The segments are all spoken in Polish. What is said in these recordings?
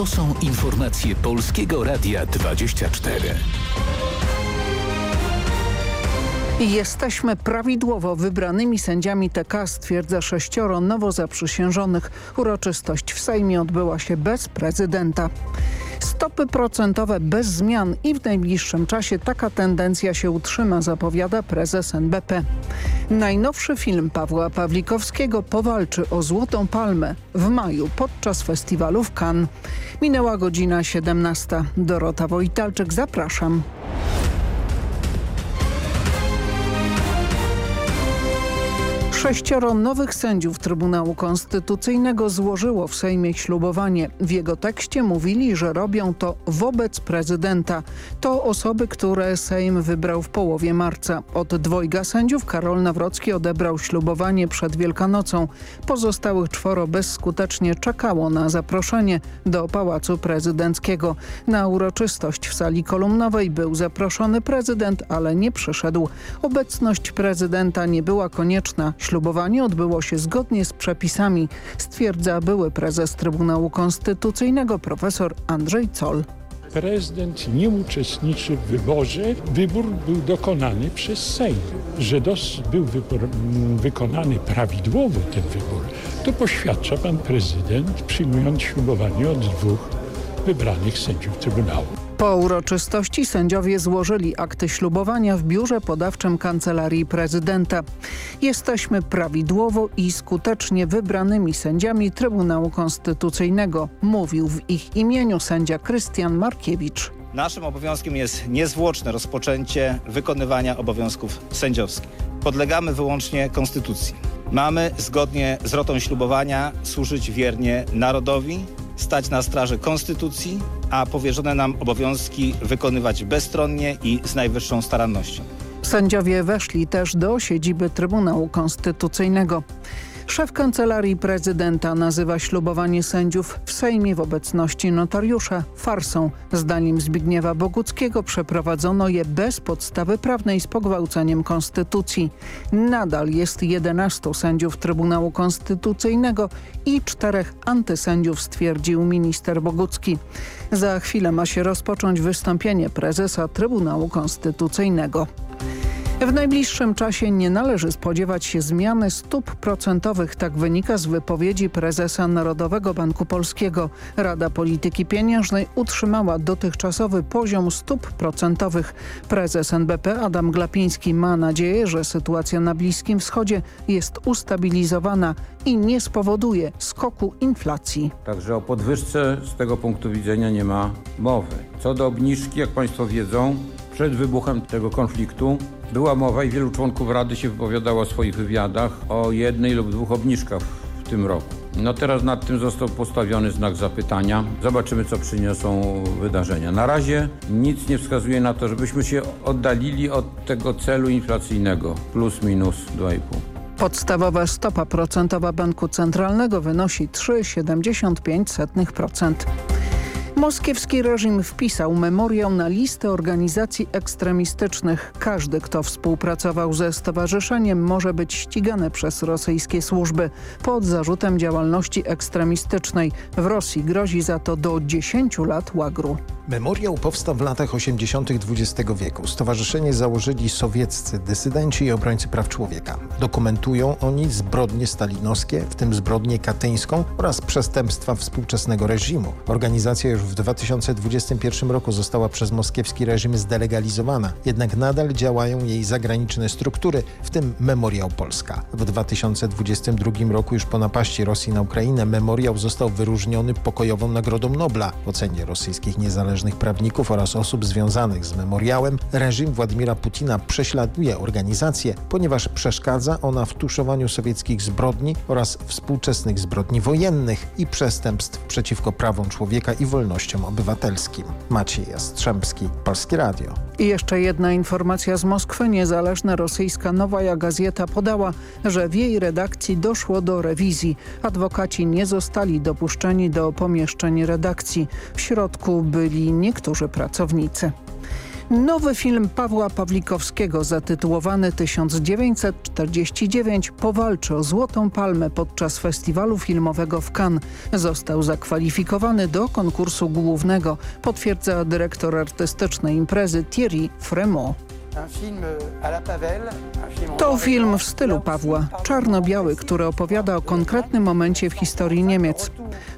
To są informacje Polskiego Radia 24. Jesteśmy prawidłowo wybranymi sędziami TK, stwierdza sześcioro nowo zaprzysiężonych. Uroczystość w Sejmie odbyła się bez prezydenta. Stopy procentowe bez zmian i w najbliższym czasie taka tendencja się utrzyma, zapowiada prezes NBP. Najnowszy film Pawła Pawlikowskiego powalczy o Złotą Palmę w maju podczas festiwalu w Cannes. Minęła godzina 17. Dorota Wojtalczyk, zapraszam. Sześcioro nowych sędziów Trybunału Konstytucyjnego złożyło w Sejmie ślubowanie. W jego tekście mówili, że robią to wobec prezydenta. To osoby, które Sejm wybrał w połowie marca. Od dwojga sędziów Karol Nawrocki odebrał ślubowanie przed Wielkanocą. Pozostałych czworo bezskutecznie czekało na zaproszenie do Pałacu Prezydenckiego. Na uroczystość w sali kolumnowej był zaproszony prezydent, ale nie przyszedł. Obecność prezydenta nie była konieczna. Ślubowanie odbyło się zgodnie z przepisami, stwierdza były prezes Trybunału Konstytucyjnego profesor Andrzej Coll. Prezydent nie uczestniczy w wyborze. Wybór był dokonany przez Sejm. Że dos był wybór, wykonany prawidłowo ten wybór, to poświadcza pan prezydent przyjmując ślubowanie od dwóch wybranych sędziów Trybunału. Po uroczystości sędziowie złożyli akty ślubowania w biurze podawczym Kancelarii Prezydenta. Jesteśmy prawidłowo i skutecznie wybranymi sędziami Trybunału Konstytucyjnego, mówił w ich imieniu sędzia Krystian Markiewicz. Naszym obowiązkiem jest niezwłoczne rozpoczęcie wykonywania obowiązków sędziowskich. Podlegamy wyłącznie Konstytucji. Mamy zgodnie z rotą ślubowania służyć wiernie narodowi, stać na straży Konstytucji, a powierzone nam obowiązki wykonywać bezstronnie i z najwyższą starannością. Sędziowie weszli też do siedziby Trybunału Konstytucyjnego. Szef Kancelarii Prezydenta nazywa ślubowanie sędziów w Sejmie w obecności notariusza farsą. Zdaniem Zbigniewa Boguckiego przeprowadzono je bez podstawy prawnej z pogwałceniem konstytucji. Nadal jest 11 sędziów Trybunału Konstytucyjnego i czterech antysędziów stwierdził minister Bogucki. Za chwilę ma się rozpocząć wystąpienie prezesa Trybunału Konstytucyjnego. W najbliższym czasie nie należy spodziewać się zmiany stóp procentowych, tak wynika z wypowiedzi prezesa Narodowego Banku Polskiego. Rada Polityki Pieniężnej utrzymała dotychczasowy poziom stóp procentowych. Prezes NBP Adam Glapiński ma nadzieję, że sytuacja na Bliskim Wschodzie jest ustabilizowana i nie spowoduje skoku inflacji. Także o podwyżce z tego punktu widzenia nie ma mowy. Co do obniżki, jak Państwo wiedzą, przed wybuchem tego konfliktu była mowa i wielu członków Rady się wypowiadało w swoich wywiadach o jednej lub dwóch obniżkach w tym roku. No teraz nad tym został postawiony znak zapytania. Zobaczymy, co przyniosą wydarzenia. Na razie nic nie wskazuje na to, żebyśmy się oddalili od tego celu inflacyjnego plus minus 2,5. Podstawowa stopa procentowa Banku Centralnego wynosi 3,75%. Moskiewski reżim wpisał memoriał na listę organizacji ekstremistycznych. Każdy, kto współpracował ze stowarzyszeniem może być ścigany przez rosyjskie służby pod zarzutem działalności ekstremistycznej. W Rosji grozi za to do 10 lat łagru. Memoriał powstał w latach 80. XX wieku. Stowarzyszenie założyli sowieccy dysydenci i obrońcy praw człowieka. Dokumentują oni zbrodnie stalinowskie, w tym zbrodnię katyńską oraz przestępstwa współczesnego reżimu. Organizacja już w 2021 roku została przez moskiewski reżim zdelegalizowana, jednak nadal działają jej zagraniczne struktury, w tym Memoriał Polska. W 2022 roku już po napaści Rosji na Ukrainę Memoriał został wyróżniony pokojową Nagrodą Nobla w ocenie rosyjskich niezależnych prawników oraz osób związanych z memoriałem, reżim Władimira Putina prześladuje organizację, ponieważ przeszkadza ona w tuszowaniu sowieckich zbrodni oraz współczesnych zbrodni wojennych i przestępstw przeciwko prawom człowieka i wolnościom obywatelskim. Maciej Jastrzębski, Polskie Radio. I jeszcze jedna informacja z Moskwy. Niezależna rosyjska Nowaja Gazeta podała, że w jej redakcji doszło do rewizji. Adwokaci nie zostali dopuszczeni do pomieszczeń redakcji. W środku byli niektórzy pracownicy. Nowy film Pawła Pawlikowskiego zatytułowany 1949 powalczy o Złotą Palmę podczas festiwalu filmowego w Cannes. Został zakwalifikowany do konkursu głównego, potwierdza dyrektor artystycznej imprezy Thierry Fremont. To film w stylu Pawła, czarno-biały, który opowiada o konkretnym momencie w historii Niemiec.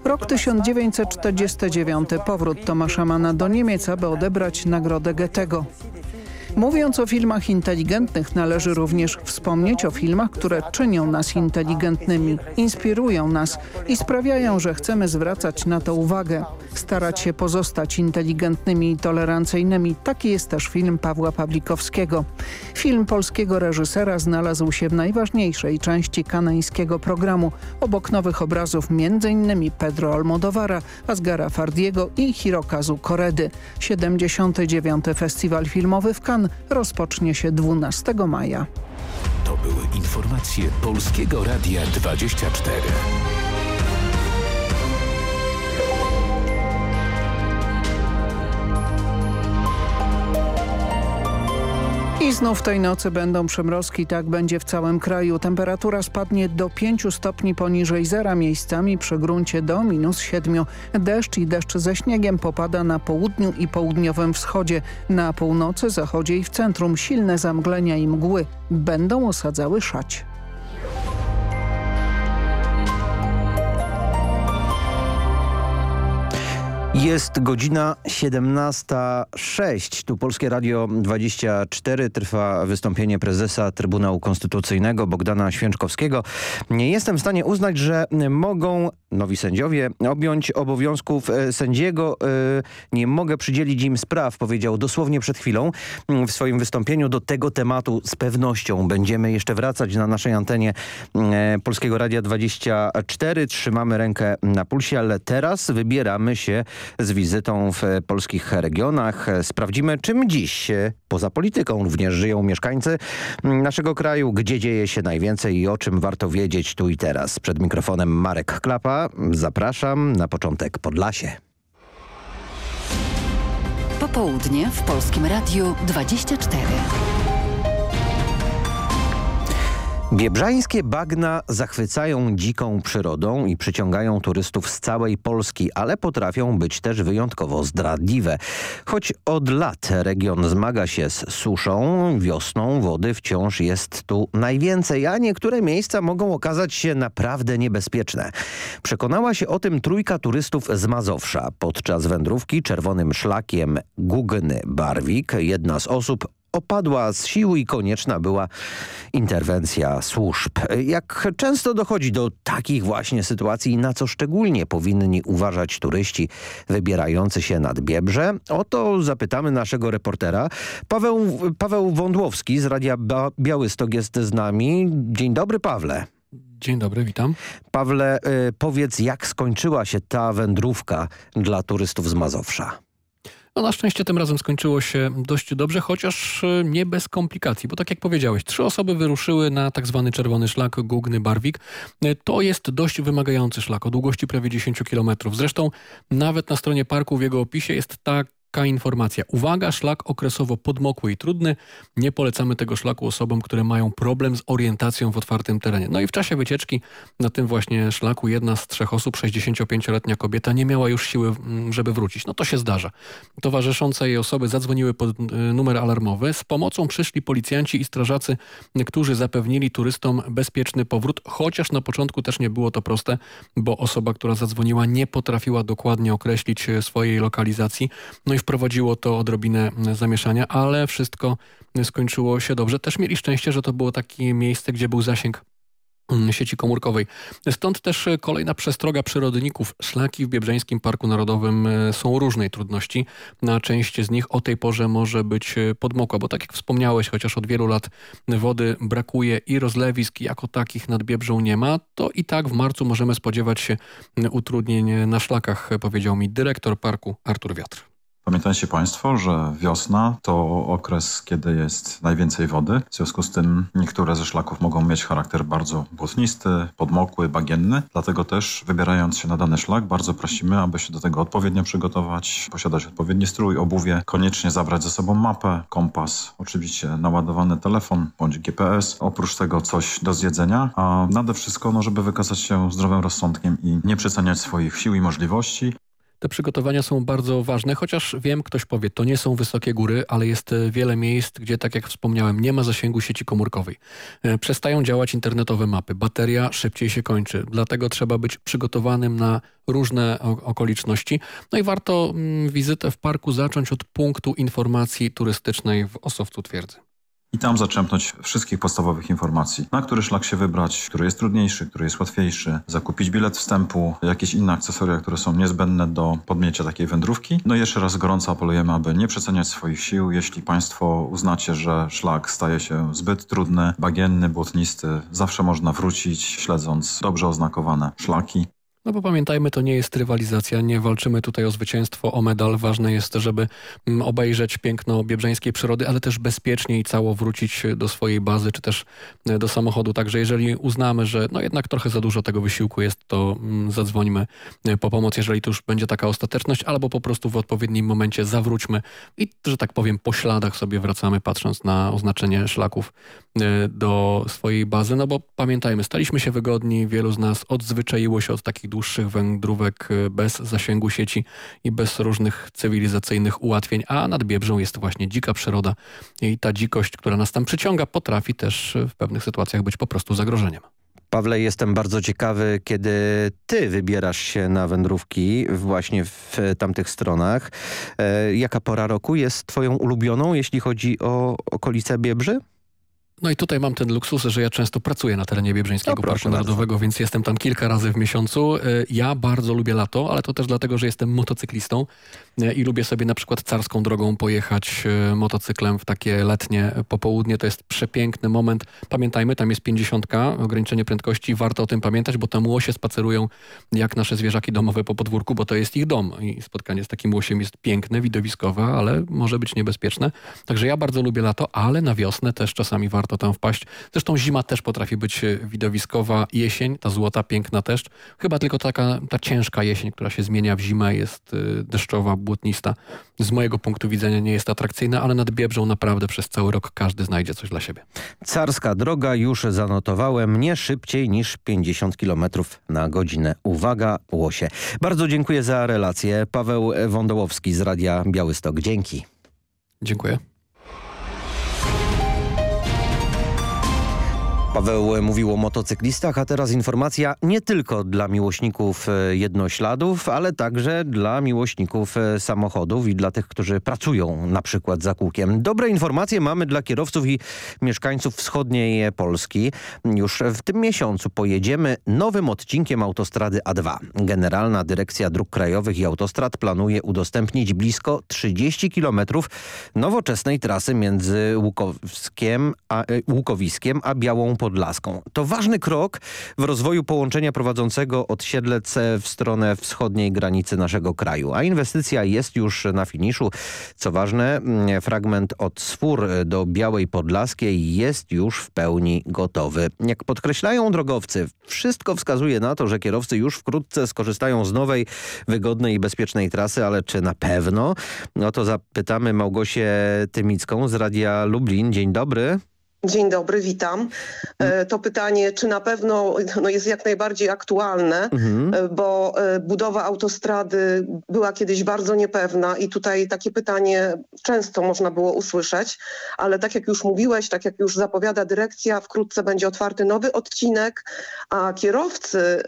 Rok 1949, powrót Tomasza Mana do Niemiec, aby odebrać nagrodę Goethego. Mówiąc o filmach inteligentnych należy również wspomnieć o filmach, które czynią nas inteligentnymi, inspirują nas i sprawiają, że chcemy zwracać na to uwagę, starać się pozostać inteligentnymi i tolerancyjnymi. Taki jest też film Pawła Pawlikowskiego. Film polskiego reżysera znalazł się w najważniejszej części kanańskiego programu, obok nowych obrazów m.in. Pedro Almodovara, Asgara Fardiego i Hirokazu Koredy. 79. Festiwal Filmowy w Cannes rozpocznie się 12 maja. To były informacje Polskiego Radia 24. I znów tej nocy będą przymrozki, tak będzie w całym kraju. Temperatura spadnie do 5 stopni poniżej zera, miejscami przy gruncie do minus 7. Deszcz i deszcz ze śniegiem popada na południu i południowym wschodzie. Na północy, zachodzie i w centrum silne zamglenia i mgły będą osadzały szać. Jest godzina 17.06. Tu Polskie Radio 24 trwa wystąpienie prezesa Trybunału Konstytucyjnego Bogdana Święczkowskiego. Nie jestem w stanie uznać, że mogą nowi sędziowie objąć obowiązków e, sędziego. E, nie mogę przydzielić im spraw, powiedział dosłownie przed chwilą w swoim wystąpieniu do tego tematu z pewnością. Będziemy jeszcze wracać na naszej antenie e, Polskiego Radia 24. Trzymamy rękę na pulsie, ale teraz wybieramy się z wizytą w polskich regionach. Sprawdzimy, czym dziś poza polityką również żyją mieszkańcy naszego kraju, gdzie dzieje się najwięcej i o czym warto wiedzieć tu i teraz. Przed mikrofonem Marek Klapa. Zapraszam na początek Podlasie. Popołudnie w Polskim Radiu 24. Biebrzańskie bagna zachwycają dziką przyrodą i przyciągają turystów z całej Polski, ale potrafią być też wyjątkowo zdradliwe. Choć od lat region zmaga się z suszą, wiosną wody wciąż jest tu najwięcej, a niektóre miejsca mogą okazać się naprawdę niebezpieczne. Przekonała się o tym trójka turystów z Mazowsza podczas wędrówki czerwonym szlakiem Gugny-Barwik. Jedna z osób opadła z sił i konieczna była interwencja służb. Jak często dochodzi do takich właśnie sytuacji, na co szczególnie powinni uważać turyści wybierający się nad Biebrze? O to zapytamy naszego reportera. Paweł, Paweł Wądłowski z Radia Białystok jest z nami. Dzień dobry Pawle. Dzień dobry, witam. Pawle, y, powiedz jak skończyła się ta wędrówka dla turystów z Mazowsza? No na szczęście tym razem skończyło się dość dobrze, chociaż e, nie bez komplikacji, bo tak jak powiedziałeś, trzy osoby wyruszyły na tak zwany czerwony szlak Gugny-Barwik. E, to jest dość wymagający szlak o długości prawie 10 km. Zresztą nawet na stronie parku w jego opisie jest tak Taka informacja. Uwaga, szlak okresowo podmokły i trudny. Nie polecamy tego szlaku osobom, które mają problem z orientacją w otwartym terenie. No i w czasie wycieczki na tym właśnie szlaku jedna z trzech osób, 65-letnia kobieta, nie miała już siły, mm, żeby wrócić. No to się zdarza. Towarzyszące jej osoby zadzwoniły pod y, numer alarmowy. Z pomocą przyszli policjanci i strażacy, którzy zapewnili turystom bezpieczny powrót, chociaż na początku też nie było to proste, bo osoba, która zadzwoniła nie potrafiła dokładnie określić y, swojej lokalizacji. No i wprowadziło to odrobinę zamieszania, ale wszystko skończyło się dobrze. Też mieli szczęście, że to było takie miejsce, gdzie był zasięg mm, sieci komórkowej. Stąd też kolejna przestroga przyrodników. Szlaki w Biebrzeńskim Parku Narodowym e, są różnej trudności. Na część z nich o tej porze może być e, podmokła, bo tak jak wspomniałeś, chociaż od wielu lat wody brakuje i rozlewisk jako takich nad Biebrzą nie ma, to i tak w marcu możemy spodziewać się utrudnień na szlakach, powiedział mi dyrektor parku Artur Wiatr. Pamiętajcie Państwo, że wiosna to okres, kiedy jest najwięcej wody. W związku z tym niektóre ze szlaków mogą mieć charakter bardzo błotnisty, podmokły, bagienny. Dlatego też wybierając się na dany szlak bardzo prosimy, aby się do tego odpowiednio przygotować, posiadać odpowiedni strój, obuwie, koniecznie zabrać ze sobą mapę, kompas, oczywiście naładowany telefon bądź GPS. Oprócz tego coś do zjedzenia, a nade wszystko, no, żeby wykazać się zdrowym rozsądkiem i nie przeceniać swoich sił i możliwości. Te przygotowania są bardzo ważne, chociaż wiem, ktoś powie, to nie są wysokie góry, ale jest e, wiele miejsc, gdzie, tak jak wspomniałem, nie ma zasięgu sieci komórkowej. E, przestają działać internetowe mapy, bateria szybciej się kończy, dlatego trzeba być przygotowanym na różne okoliczności. No i warto mm, wizytę w parku zacząć od punktu informacji turystycznej w Osowcu Twierdzy i tam zaczerpnąć wszystkich podstawowych informacji, na który szlak się wybrać, który jest trudniejszy, który jest łatwiejszy, zakupić bilet wstępu, jakieś inne akcesoria, które są niezbędne do podmięcia takiej wędrówki. No i jeszcze raz gorąco apelujemy, aby nie przeceniać swoich sił. Jeśli Państwo uznacie, że szlak staje się zbyt trudny, bagienny, błotnisty, zawsze można wrócić, śledząc dobrze oznakowane szlaki. No bo pamiętajmy, to nie jest rywalizacja, nie walczymy tutaj o zwycięstwo, o medal. Ważne jest, żeby mm, obejrzeć piękno biebrzeńskiej przyrody, ale też bezpiecznie i cało wrócić do swojej bazy, czy też e, do samochodu. Także jeżeli uznamy, że no jednak trochę za dużo tego wysiłku jest, to mm, zadzwonimy e, po pomoc, jeżeli to już będzie taka ostateczność, albo po prostu w odpowiednim momencie zawróćmy i, że tak powiem, po śladach sobie wracamy, patrząc na oznaczenie szlaków e, do swojej bazy. No bo pamiętajmy, staliśmy się wygodni, wielu z nas odzwyczaiło się od takich dłuższych wędrówek y, bez zasięgu sieci i bez różnych cywilizacyjnych ułatwień, a nad Biebrzą jest właśnie dzika przyroda i ta dzikość, która nas tam przyciąga, potrafi też w pewnych sytuacjach być po prostu zagrożeniem. Pawle, jestem bardzo ciekawy, kiedy ty wybierasz się na wędrówki właśnie w tamtych stronach. E, jaka pora roku jest twoją ulubioną, jeśli chodzi o okolice Biebrzy? No i tutaj mam ten luksus, że ja często pracuję na terenie Biebrzeńskiego no, Parku Narodowego, więc jestem tam kilka razy w miesiącu. E, ja bardzo lubię lato, ale to też dlatego, że jestem motocyklistą e, i lubię sobie na przykład carską drogą pojechać e, motocyklem w takie letnie popołudnie. To jest przepiękny moment. Pamiętajmy, tam jest 50, ograniczenie prędkości. Warto o tym pamiętać, bo tam łosie spacerują jak nasze zwierzaki domowe po podwórku, bo to jest ich dom i spotkanie z takim łosiem jest piękne, widowiskowe, ale może być niebezpieczne. Także ja bardzo lubię lato, ale na wiosnę też czasami warto warto tam wpaść. Zresztą zima też potrafi być e, widowiskowa. Jesień, ta złota, piękna też. Chyba tylko taka ta ciężka jesień, która się zmienia w zimę, jest e, deszczowa, błotnista. Z mojego punktu widzenia nie jest atrakcyjna, ale nad Biebrzą naprawdę przez cały rok każdy znajdzie coś dla siebie. Carska droga już zanotowałem nie szybciej niż 50 km na godzinę. Uwaga, łosie. Bardzo dziękuję za relację. Paweł Wądołowski z Radia Białystok. Dzięki. Dziękuję. Paweł mówił o motocyklistach, a teraz informacja nie tylko dla miłośników e, jednośladów, ale także dla miłośników e, samochodów i dla tych, którzy pracują na przykład za kółkiem. Dobre informacje mamy dla kierowców i mieszkańców wschodniej Polski. Już w tym miesiącu pojedziemy nowym odcinkiem autostrady A2. Generalna Dyrekcja Dróg Krajowych i Autostrad planuje udostępnić blisko 30 kilometrów nowoczesnej trasy między Łukowskiem a, e, Łukowiskiem a Białą Podlaską. To ważny krok w rozwoju połączenia prowadzącego od Siedlec w stronę wschodniej granicy naszego kraju. A inwestycja jest już na finiszu. Co ważne, mm, fragment od Swór do Białej Podlaskiej jest już w pełni gotowy. Jak podkreślają drogowcy, wszystko wskazuje na to, że kierowcy już wkrótce skorzystają z nowej, wygodnej i bezpiecznej trasy, ale czy na pewno? No to zapytamy Małgosię Tymicką z Radia Lublin. Dzień dobry. Dzień dobry, witam. E, to pytanie, czy na pewno no jest jak najbardziej aktualne, mhm. E, bo e, budowa autostrady była kiedyś bardzo niepewna i tutaj takie pytanie często można było usłyszeć, ale tak jak już mówiłeś, tak jak już zapowiada dyrekcja, wkrótce będzie otwarty nowy odcinek, a kierowcy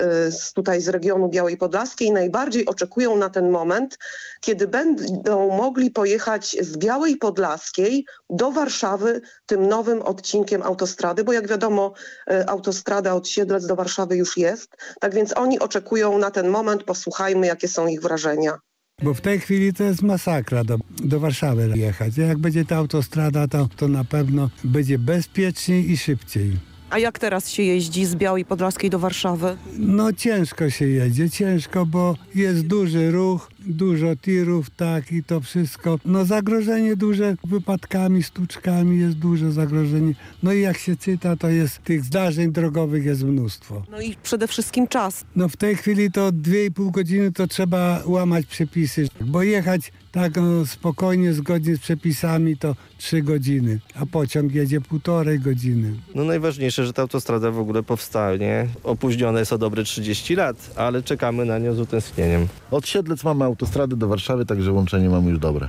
tutaj z regionu Białej Podlaskiej najbardziej oczekują na ten moment, kiedy będą mogli pojechać z Białej Podlaskiej do Warszawy tym nowym odcinkiem odcinkiem autostrady, bo jak wiadomo e, autostrada od Siedlec do Warszawy już jest. Tak więc oni oczekują na ten moment, posłuchajmy jakie są ich wrażenia. Bo w tej chwili to jest masakra do, do Warszawy jechać. Jak będzie ta autostrada, to, to na pewno będzie bezpieczniej i szybciej. A jak teraz się jeździ z Białej Podlaskiej do Warszawy? No ciężko się jedzie, ciężko, bo jest duży ruch dużo tirów, tak i to wszystko. No zagrożenie duże wypadkami, stuczkami jest duże zagrożenie. No i jak się czyta, to jest tych zdarzeń drogowych jest mnóstwo. No i przede wszystkim czas. No w tej chwili to 2,5 godziny to trzeba łamać przepisy, bo jechać tak no, spokojnie, zgodnie z przepisami to 3 godziny, a pociąg jedzie półtorej godziny. No najważniejsze, że ta autostrada w ogóle powstanie. Opóźnione jest o dobre 30 lat, ale czekamy na nią z utęsknieniem. Od Siedlec mamy autostrady do Warszawy, także łączenie mamy już dobre.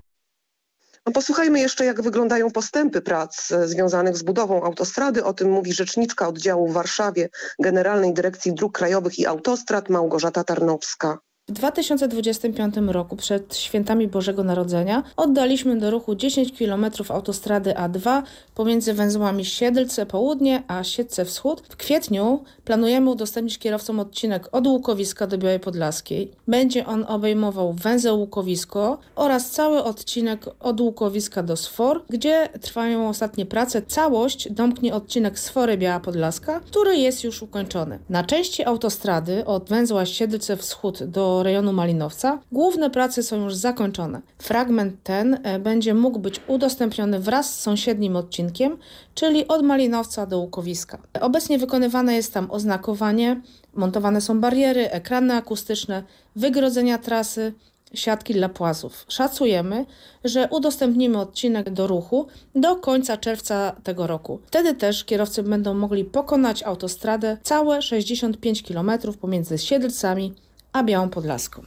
No posłuchajmy jeszcze, jak wyglądają postępy prac e, związanych z budową autostrady. O tym mówi rzeczniczka oddziału w Warszawie Generalnej Dyrekcji Dróg Krajowych i Autostrad Małgorzata Tarnowska. W 2025 roku przed świętami Bożego Narodzenia oddaliśmy do ruchu 10 km autostrady A2 pomiędzy węzłami Siedlce Południe a Siedlce Wschód. W kwietniu planujemy udostępnić kierowcom odcinek od Łukowiska do Białej Podlaskiej. Będzie on obejmował węzeł Łukowisko oraz cały odcinek od Łukowiska do Sfor, gdzie trwają ostatnie prace. Całość domknie odcinek Sfory Biała Podlaska, który jest już ukończony. Na części autostrady od węzła Siedlce Wschód do rejonu Malinowca główne prace są już zakończone. Fragment ten e, będzie mógł być udostępniony wraz z sąsiednim odcinkiem, czyli od Malinowca do Łukowiska. Obecnie wykonywane jest tam oznakowanie, montowane są bariery, ekrany akustyczne, wygrodzenia trasy, siatki dla płazów. Szacujemy, że udostępnimy odcinek do ruchu do końca czerwca tego roku. Wtedy też kierowcy będą mogli pokonać autostradę całe 65 km pomiędzy Siedlcami a Białą Podlaską.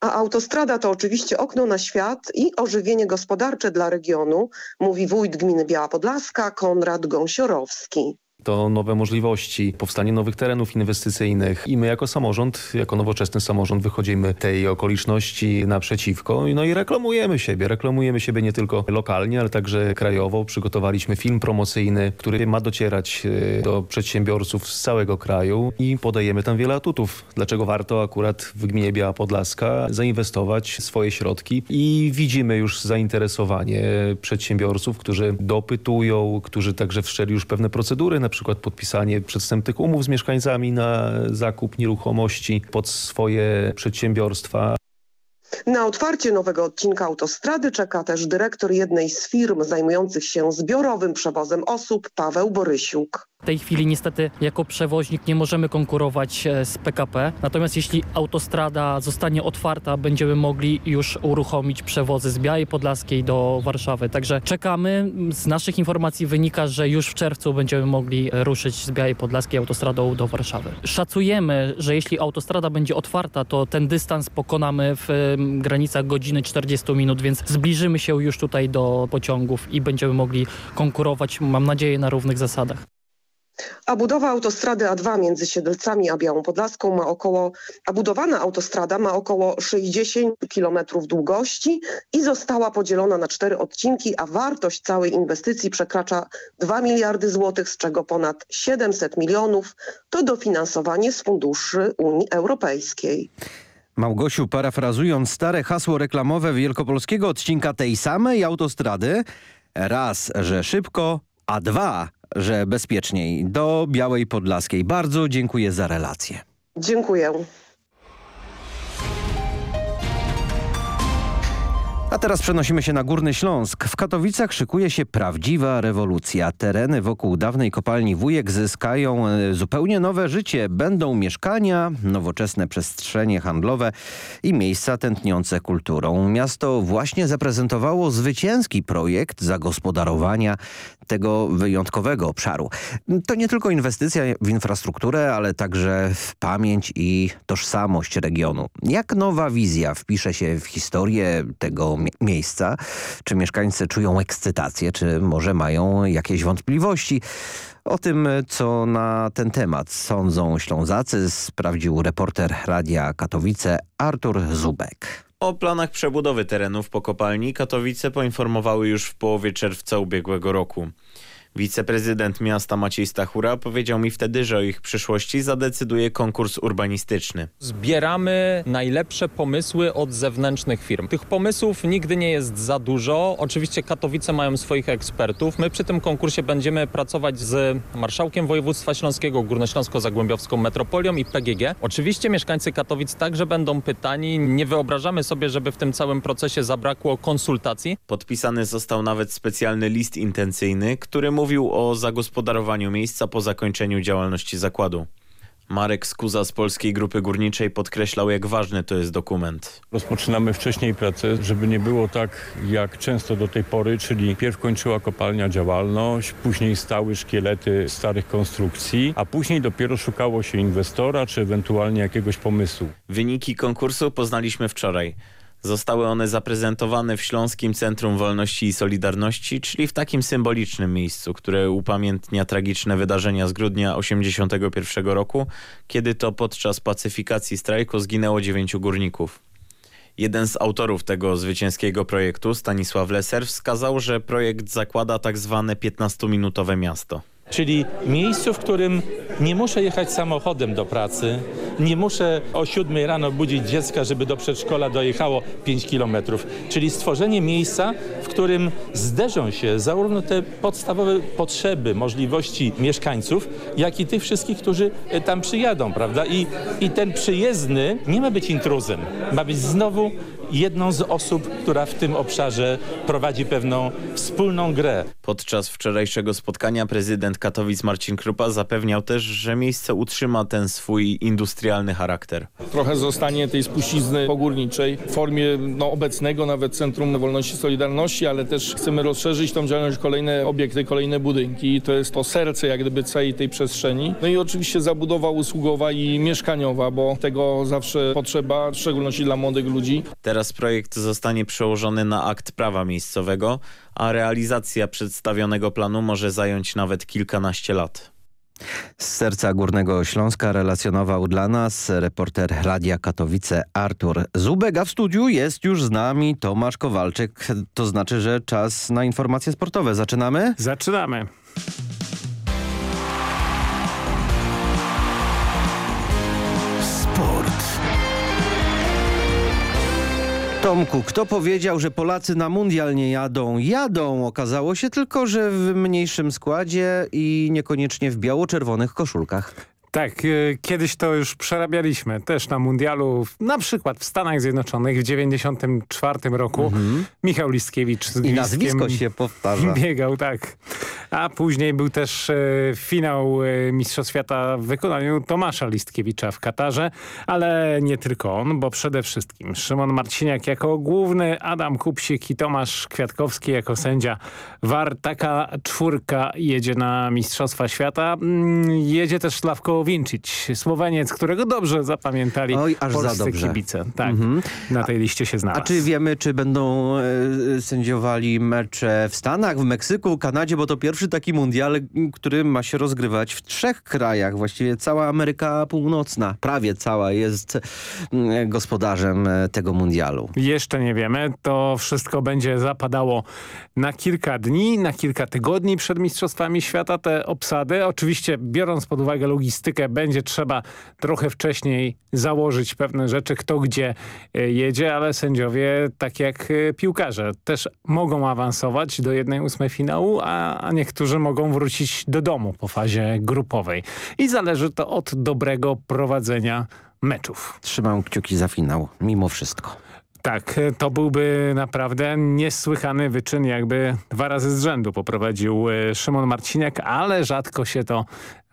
A autostrada to oczywiście okno na świat i ożywienie gospodarcze dla regionu, mówi wójt gminy Biała Podlaska Konrad Gąsiorowski to nowe możliwości, powstanie nowych terenów inwestycyjnych i my jako samorząd, jako nowoczesny samorząd wychodzimy tej okoliczności naprzeciwko no i reklamujemy siebie. Reklamujemy siebie nie tylko lokalnie, ale także krajowo. Przygotowaliśmy film promocyjny, który ma docierać e, do przedsiębiorców z całego kraju i podajemy tam wiele atutów. Dlaczego warto akurat w gminie Biała Podlaska zainwestować swoje środki i widzimy już zainteresowanie przedsiębiorców, którzy dopytują, którzy także wszczęli już pewne procedury na przykład podpisanie przedstępnych umów z mieszkańcami na zakup nieruchomości pod swoje przedsiębiorstwa. Na otwarcie nowego odcinka autostrady czeka też dyrektor jednej z firm zajmujących się zbiorowym przewozem osób, Paweł Borysiuk. W tej chwili niestety jako przewoźnik nie możemy konkurować e, z PKP, natomiast jeśli autostrada zostanie otwarta, będziemy mogli już uruchomić przewozy z Białej Podlaskiej do Warszawy. Także czekamy. Z naszych informacji wynika, że już w czerwcu będziemy mogli ruszyć z Białej Podlaskiej autostradą do Warszawy. Szacujemy, że jeśli autostrada będzie otwarta, to ten dystans pokonamy w granicach godziny 40 minut, więc zbliżymy się już tutaj do pociągów i będziemy mogli konkurować, mam nadzieję, na równych zasadach. A budowa autostrady A2 między Siedlcami a Białą Podlaską ma około, a budowana autostrada ma około 60 km długości i została podzielona na cztery odcinki, a wartość całej inwestycji przekracza 2 miliardy złotych, z czego ponad 700 milionów to dofinansowanie z funduszy Unii Europejskiej. Małgosiu, parafrazując stare hasło reklamowe wielkopolskiego odcinka tej samej autostrady, raz, że szybko, a dwa, że bezpieczniej. Do Białej Podlaskiej. Bardzo dziękuję za relację. Dziękuję. A teraz przenosimy się na Górny Śląsk. W Katowicach szykuje się prawdziwa rewolucja. Tereny wokół dawnej kopalni Wujek zyskają e, zupełnie nowe życie. Będą mieszkania, nowoczesne przestrzenie handlowe i miejsca tętniące kulturą. Miasto właśnie zaprezentowało zwycięski projekt zagospodarowania tego wyjątkowego obszaru. To nie tylko inwestycja w infrastrukturę, ale także w pamięć i tożsamość regionu. Jak nowa wizja wpisze się w historię tego miejsca? Czy mieszkańcy czują ekscytację, czy może mają jakieś wątpliwości? O tym, co na ten temat sądzą Ślązacy, sprawdził reporter Radia Katowice Artur Zubek. O planach przebudowy terenów po kopalni Katowice poinformowały już w połowie czerwca ubiegłego roku. Wiceprezydent miasta Maciej Stachura powiedział mi wtedy, że o ich przyszłości zadecyduje konkurs urbanistyczny. Zbieramy najlepsze pomysły od zewnętrznych firm. Tych pomysłów nigdy nie jest za dużo. Oczywiście Katowice mają swoich ekspertów. My przy tym konkursie będziemy pracować z Marszałkiem Województwa Śląskiego, Górnośląsko-Zagłębiowską Metropolią i PGG. Oczywiście mieszkańcy Katowic także będą pytani. Nie wyobrażamy sobie, żeby w tym całym procesie zabrakło konsultacji. Podpisany został nawet specjalny list intencyjny, który mówił o zagospodarowaniu miejsca po zakończeniu działalności zakładu. Marek Skuza z Polskiej Grupy Górniczej podkreślał, jak ważny to jest dokument. Rozpoczynamy wcześniej pracę, żeby nie było tak jak często do tej pory, czyli pierw kończyła kopalnia działalność, później stały szkielety starych konstrukcji, a później dopiero szukało się inwestora czy ewentualnie jakiegoś pomysłu. Wyniki konkursu poznaliśmy wczoraj. Zostały one zaprezentowane w Śląskim Centrum Wolności i Solidarności, czyli w takim symbolicznym miejscu, które upamiętnia tragiczne wydarzenia z grudnia 1981 roku, kiedy to podczas pacyfikacji strajku zginęło dziewięciu górników. Jeden z autorów tego zwycięskiego projektu, Stanisław Leser, wskazał, że projekt zakłada tak zwane 15-minutowe miasto. Czyli miejscu, w którym nie muszę jechać samochodem do pracy, nie muszę o 7 rano budzić dziecka, żeby do przedszkola dojechało 5 kilometrów. Czyli stworzenie miejsca, w którym zderzą się zarówno te podstawowe potrzeby, możliwości mieszkańców, jak i tych wszystkich, którzy tam przyjadą, prawda? I, i ten przyjezdny nie ma być intruzem, ma być znowu jedną z osób, która w tym obszarze prowadzi pewną wspólną grę. Podczas wczorajszego spotkania prezydent Katowic Marcin Krupa zapewniał też, że miejsce utrzyma ten swój industrialny charakter. Trochę zostanie tej spuścizny pogórniczej w formie no, obecnego nawet Centrum Wolności i Solidarności, ale też chcemy rozszerzyć tą działalność kolejne obiekty, kolejne budynki. To jest to serce jak gdyby całej tej przestrzeni. No i oczywiście zabudowa usługowa i mieszkaniowa, bo tego zawsze potrzeba, w szczególności dla młodych ludzi. Teraz projekt zostanie przełożony na akt prawa miejscowego, a realizacja przedstawionego planu może zająć nawet kilkanaście lat. Z serca Górnego Śląska relacjonował dla nas reporter Radia Katowice Artur Zubek, a w studiu jest już z nami Tomasz Kowalczyk. To znaczy, że czas na informacje sportowe. Zaczynamy? Zaczynamy. Tomku, kto powiedział, że Polacy na mundial nie jadą? Jadą. Okazało się tylko, że w mniejszym składzie i niekoniecznie w biało-czerwonych koszulkach. Tak, kiedyś to już przerabialiśmy też na mundialu, na przykład w Stanach Zjednoczonych w 94 roku. Mhm. Michał Listkiewicz z I nazwisko się powtarza. Biegał, tak. A później był też e, finał e, Mistrzostw Świata w wykonaniu Tomasza Listkiewicza w Katarze, ale nie tylko on, bo przede wszystkim Szymon Marciniak jako główny, Adam Kupsik i Tomasz Kwiatkowski jako sędzia VAR. Taka czwórka jedzie na Mistrzostwa Świata. Mm, jedzie też Sławko Wincic, Słoweniec, którego dobrze zapamiętali Oj, aż polscy za dobrze. kibice. Tak, mhm. na tej liście się znalazł. A czy wiemy, czy będą e, sędziowali mecze w Stanach, w Meksyku, Kanadzie, bo to pierwszy taki mundial, który ma się rozgrywać w trzech krajach. Właściwie cała Ameryka Północna, prawie cała jest mm, gospodarzem e, tego mundialu. Jeszcze nie wiemy. To wszystko będzie zapadało na kilka dni, na kilka tygodni przed Mistrzostwami Świata. Te obsady, oczywiście biorąc pod uwagę logistykę, będzie trzeba trochę wcześniej założyć pewne rzeczy, kto gdzie e, jedzie, ale sędziowie, tak jak e, piłkarze, też mogą awansować do jednej ósmej finału, a, niektórzy mogą wrócić do domu po fazie grupowej. I zależy to od dobrego prowadzenia meczów. Trzymam kciuki za finał, mimo wszystko. Tak, to byłby naprawdę niesłychany wyczyn, jakby dwa razy z rzędu poprowadził e, Szymon Marciniak, ale rzadko się to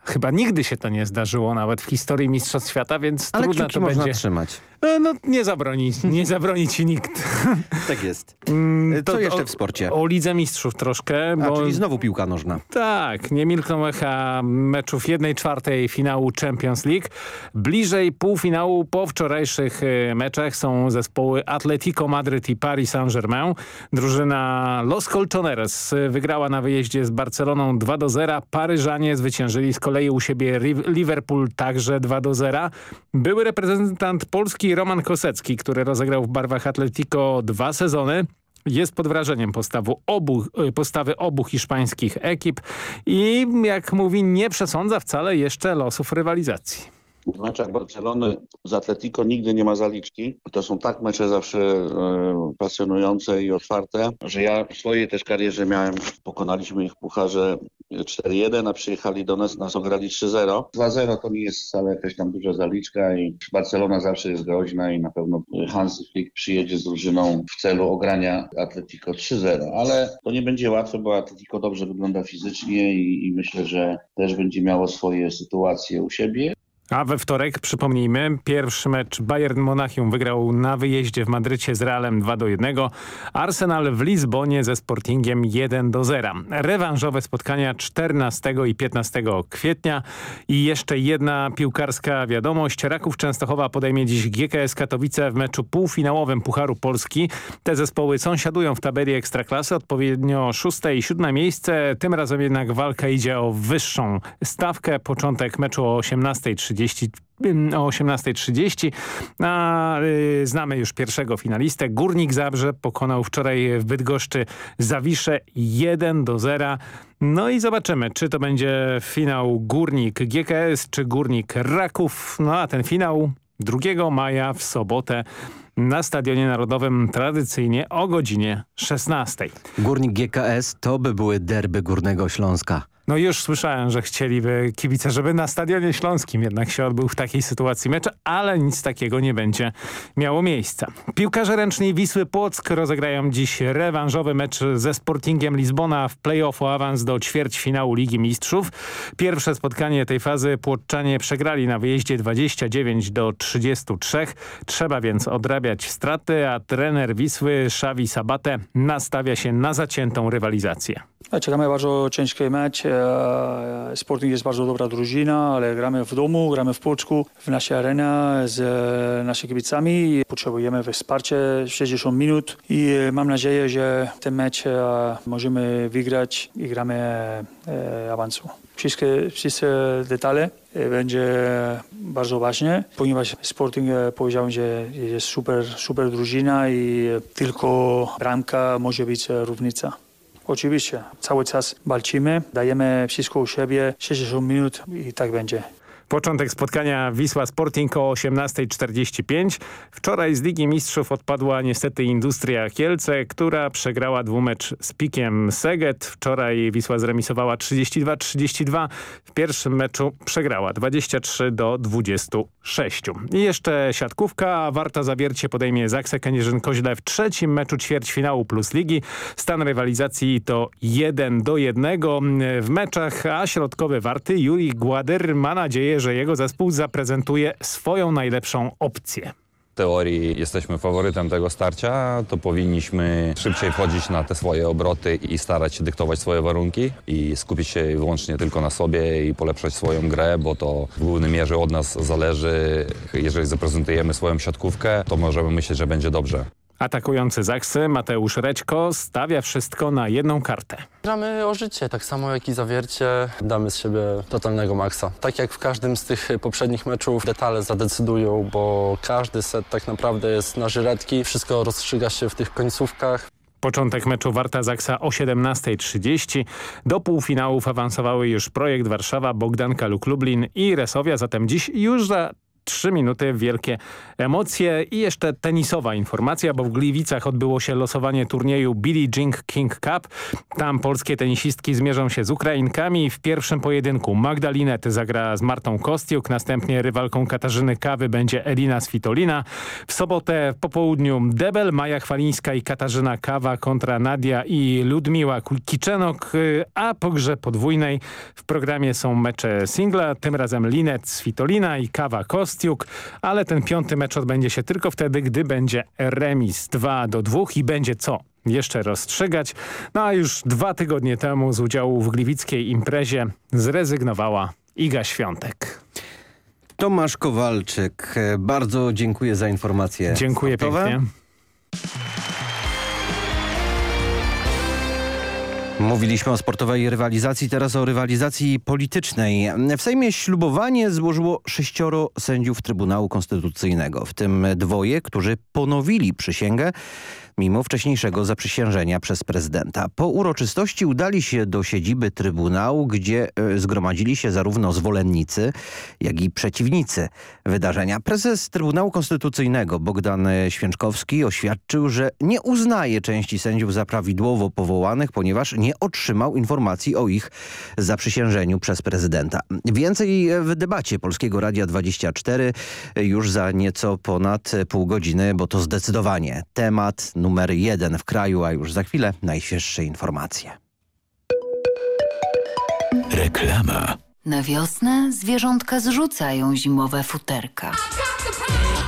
Chyba nigdy się to nie zdarzyło nawet w historii Mistrzostw Świata, więc Ale trudno to można będzie. trzymać. No nie zabroni, nie zabroni ci nikt. Tak jest. Mm, Co jeszcze w sporcie? O, o Lidze Mistrzów troszkę. A, bo... czyli znowu piłka nożna. Tak, nie milkną echa meczów 1 czwartej finału Champions League. Bliżej półfinału po wczorajszych e, meczach są zespoły Atletico Madryt i Paris Saint-Germain. Drużyna Los Colchoneros wygrała na wyjeździe z Barceloną 2 do 0. Paryżanie zwyciężyli z kolei u siebie Liverpool także 2 do 0. Były reprezentant Polski Roman Kosecki, który rozegrał w barwach Atletico dwa sezony. jest pod wrażeniem postawu obu, postawy obu hiszpańskich ekip i jak mówi nie przesądza wcale jeszcze losów rywalizacji. W meczach Barcelony z Atletico nigdy nie ma zaliczki. To są tak mecze zawsze e, pasjonujące i otwarte, że ja w swojej też karierze miałem, pokonaliśmy ich w pucharze 4-1, a przyjechali do nas, nas ograli 3-0. 2-0 to nie jest wcale jakaś tam duża zaliczka i Barcelona zawsze jest groźna i na pewno Hansi Flick przyjedzie z drużyną w celu ogrania Atletico 3-0, ale to nie będzie łatwe, bo Atletico dobrze wygląda fizycznie i, i myślę, że też będzie miało swoje sytuacje u siebie. A we wtorek, przypomnijmy, pierwszy mecz Bayern Monachium wygrał na wyjeździe w Madrycie z Realem 2 do 1. Arsenal w Lizbonie ze Sportingiem 1 do 0. Rewanżowe spotkania 14 i 15 kwietnia. I jeszcze jedna piłkarska wiadomość. Raków Częstochowa podejmie dziś GKS Katowice w meczu półfinałowym Pucharu Polski. Te zespoły sąsiadują w tabeli Ekstraklasy, odpowiednio szóste i siódme miejsce. Tym razem jednak walka idzie o wyższą stawkę. Początek meczu o 18.30 o 18.30. A y, znamy już pierwszego finalistę. Górnik Zabrze pokonał wczoraj w Bydgoszczy Zawiszę 1 do 0. No i zobaczymy, czy to będzie finał Górnik GKS, czy Górnik Raków. No a ten finał 2 maja w sobotę na Stadionie Narodowym tradycyjnie o godzinie 16. Górnik GKS to by były derby Górnego Śląska. No już słyszałem, że chcieliby kibice, żeby na Stadionie Śląskim jednak się odbył w takiej sytuacji mecz, ale nic takiego nie będzie miało miejsca. Piłkarze ręcznej Wisły Płock rozegrają dziś rewanżowy mecz ze Sportingiem Lizbona w play-off o awans do ćwierćfinału Ligi Mistrzów. Pierwsze spotkanie tej fazy Płotczanie przegrali na wyjeździe 29 do 33. Trzeba więc odrabiać straty, a trener Wisły Szawi Sabate nastawia się na zaciętą rywalizację. Czekamy bardzo ciężki mecz. Sporting jest bardzo dobra drużyna, ale gramy w domu, gramy w Płocku, w naszej arenie z naszymi kibicami. Potrzebujemy wsparcia 60 minut i mam nadzieję, że ten mecz możemy wygrać i gramy awansu. Wszystkie, wszystkie detale będzie bardzo ważne, ponieważ Sporting powiedział, że jest super, super drużyna i tylko bramka może być różnica. Oczywiście, cały czas walczymy, dajemy wszystko u siebie, 60 minut i tak będzie. Początek spotkania Wisła Sporting o 18.45. Wczoraj z Ligi Mistrzów odpadła niestety Industria Kielce, która przegrała dwumecz z Pikiem Seget. Wczoraj Wisła zremisowała 32-32. W pierwszym meczu przegrała 23 do 26. I jeszcze siatkówka. Warta Zawiercie podejmie Zaksę Kędzierzyn-Koźle w trzecim meczu ćwierćfinału plus ligi. Stan rywalizacji to 1 do 1 w meczach, a środkowy Warty Juri Gładyr ma nadzieję, że jego zespół zaprezentuje swoją najlepszą opcję teorii jesteśmy faworytem tego starcia, to powinniśmy szybciej wchodzić na te swoje obroty i starać się dyktować swoje warunki i skupić się wyłącznie tylko na sobie i polepszać swoją grę, bo to w głównej mierze od nas zależy. Jeżeli zaprezentujemy swoją siatkówkę, to możemy myśleć, że będzie dobrze. Atakujący Zaksy Mateusz Rećko stawia wszystko na jedną kartę. Gramy o życie, tak samo jak i zawiercie. Damy z siebie totalnego maksa. Tak jak w każdym z tych poprzednich meczów detale zadecydują, bo każdy set tak naprawdę jest na żyletki. Wszystko rozstrzyga się w tych końcówkach. Początek meczu Warta Zaksa o 17.30. Do półfinałów awansowały już Projekt Warszawa, Bogdanka Luk Lublin i Resowia, zatem dziś już za trzy minuty, wielkie emocje i jeszcze tenisowa informacja, bo w Gliwicach odbyło się losowanie turnieju Billie Jean King Cup. Tam polskie tenisistki zmierzą się z Ukrainkami. W pierwszym pojedynku Magdalinet zagra z Martą Kostiuk, następnie rywalką Katarzyny Kawy będzie Elina Svitolina. W sobotę po południu Debel, Maja Chwalińska i Katarzyna Kawa kontra Nadia i Ludmiła Kiczenok, a po grze podwójnej w programie są mecze singla, tym razem Linet Svitolina i Kawa Kost Kostiuk, ale ten piąty mecz odbędzie się tylko wtedy, gdy będzie remis 2 do 2 i będzie co jeszcze rozstrzygać. No a już dwa tygodnie temu z udziału w gliwickiej imprezie zrezygnowała Iga Świątek. Tomasz Kowalczyk, bardzo dziękuję za informacje. Dziękuję sportowe. pięknie. Mówiliśmy o sportowej rywalizacji, teraz o rywalizacji politycznej. W Sejmie ślubowanie złożyło sześcioro sędziów Trybunału Konstytucyjnego, w tym dwoje, którzy ponowili przysięgę mimo wcześniejszego zaprzysiężenia przez prezydenta. Po uroczystości udali się do siedziby Trybunału, gdzie e, zgromadzili się zarówno zwolennicy, jak i przeciwnicy wydarzenia. Prezes Trybunału Konstytucyjnego Bogdan Święczkowski oświadczył, że nie uznaje części sędziów za prawidłowo powołanych, ponieważ nie otrzymał informacji o ich zaprzysiężeniu przez prezydenta. Więcej w debacie Polskiego Radia 24 już za nieco ponad pół godziny, bo to zdecydowanie temat numer jeden w kraju, a już za chwilę najświeższe informacje. Reklama. Na wiosnę zwierzątka zrzucają zimowe futerka.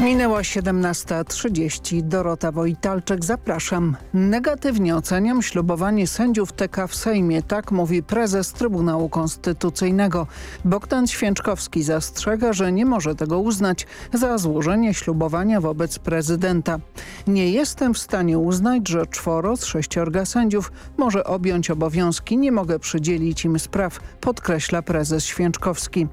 Minęła 17.30. Dorota Wojtalczyk, zapraszam. Negatywnie oceniam ślubowanie sędziów TK w Sejmie, tak mówi prezes Trybunału Konstytucyjnego. Bogdan Święczkowski zastrzega, że nie może tego uznać za złożenie ślubowania wobec prezydenta. Nie jestem w stanie uznać, że czworo z sześciorga sędziów może objąć obowiązki. Nie mogę przydzielić im spraw, podkreśla prezes Święczkowski.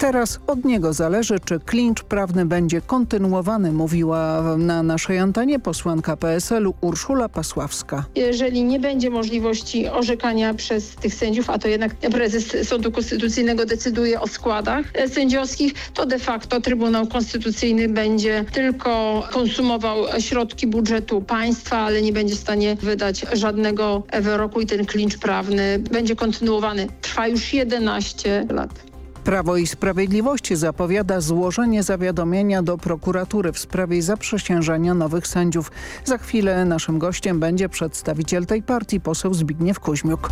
Teraz od niego zależy, czy klincz prawny będzie kontynuowany mówiła na naszej antenie posłanka PSL-u Urszula Pasławska. Jeżeli nie będzie możliwości orzekania przez tych sędziów, a to jednak prezes Sądu Konstytucyjnego decyduje o składach sędziowskich, to de facto Trybunał Konstytucyjny będzie tylko konsumował środki budżetu państwa, ale nie będzie w stanie wydać żadnego wyroku i ten klincz prawny będzie kontynuowany. Trwa już 11 lat. Prawo i Sprawiedliwość zapowiada złożenie zawiadomienia do prokuratury w sprawie zaprzysiężenia nowych sędziów. Za chwilę naszym gościem będzie przedstawiciel tej partii, poseł Zbigniew Kuźmiuk.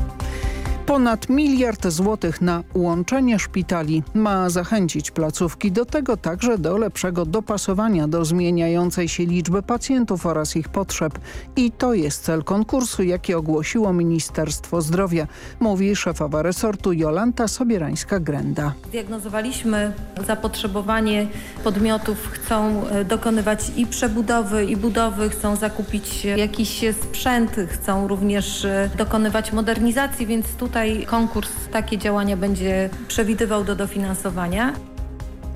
Ponad miliard złotych na łączenie szpitali ma zachęcić placówki do tego także do lepszego dopasowania do zmieniającej się liczby pacjentów oraz ich potrzeb. I to jest cel konkursu, jaki ogłosiło Ministerstwo Zdrowia, mówi szefowa resortu Jolanta Sobierańska-Grenda. Diagnozowaliśmy zapotrzebowanie podmiotów, chcą e, dokonywać i przebudowy, i budowy, chcą zakupić jakiś sprzęt, chcą również e, dokonywać modernizacji, więc tutaj tutaj konkurs takie działania będzie przewidywał do dofinansowania.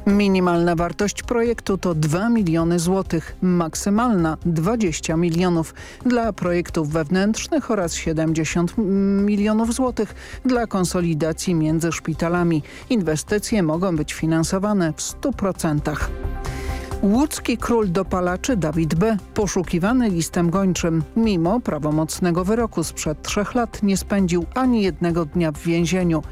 Minimalna wartość projektu to 2 miliony złotych, maksymalna 20 milionów dla projektów wewnętrznych oraz 70 milionów złotych dla konsolidacji między szpitalami. Inwestycje mogą być finansowane w 100%. Łódzki król dopalaczy Dawid B. poszukiwany listem gończym. Mimo prawomocnego wyroku sprzed trzech lat nie spędził ani jednego dnia w więzieniu.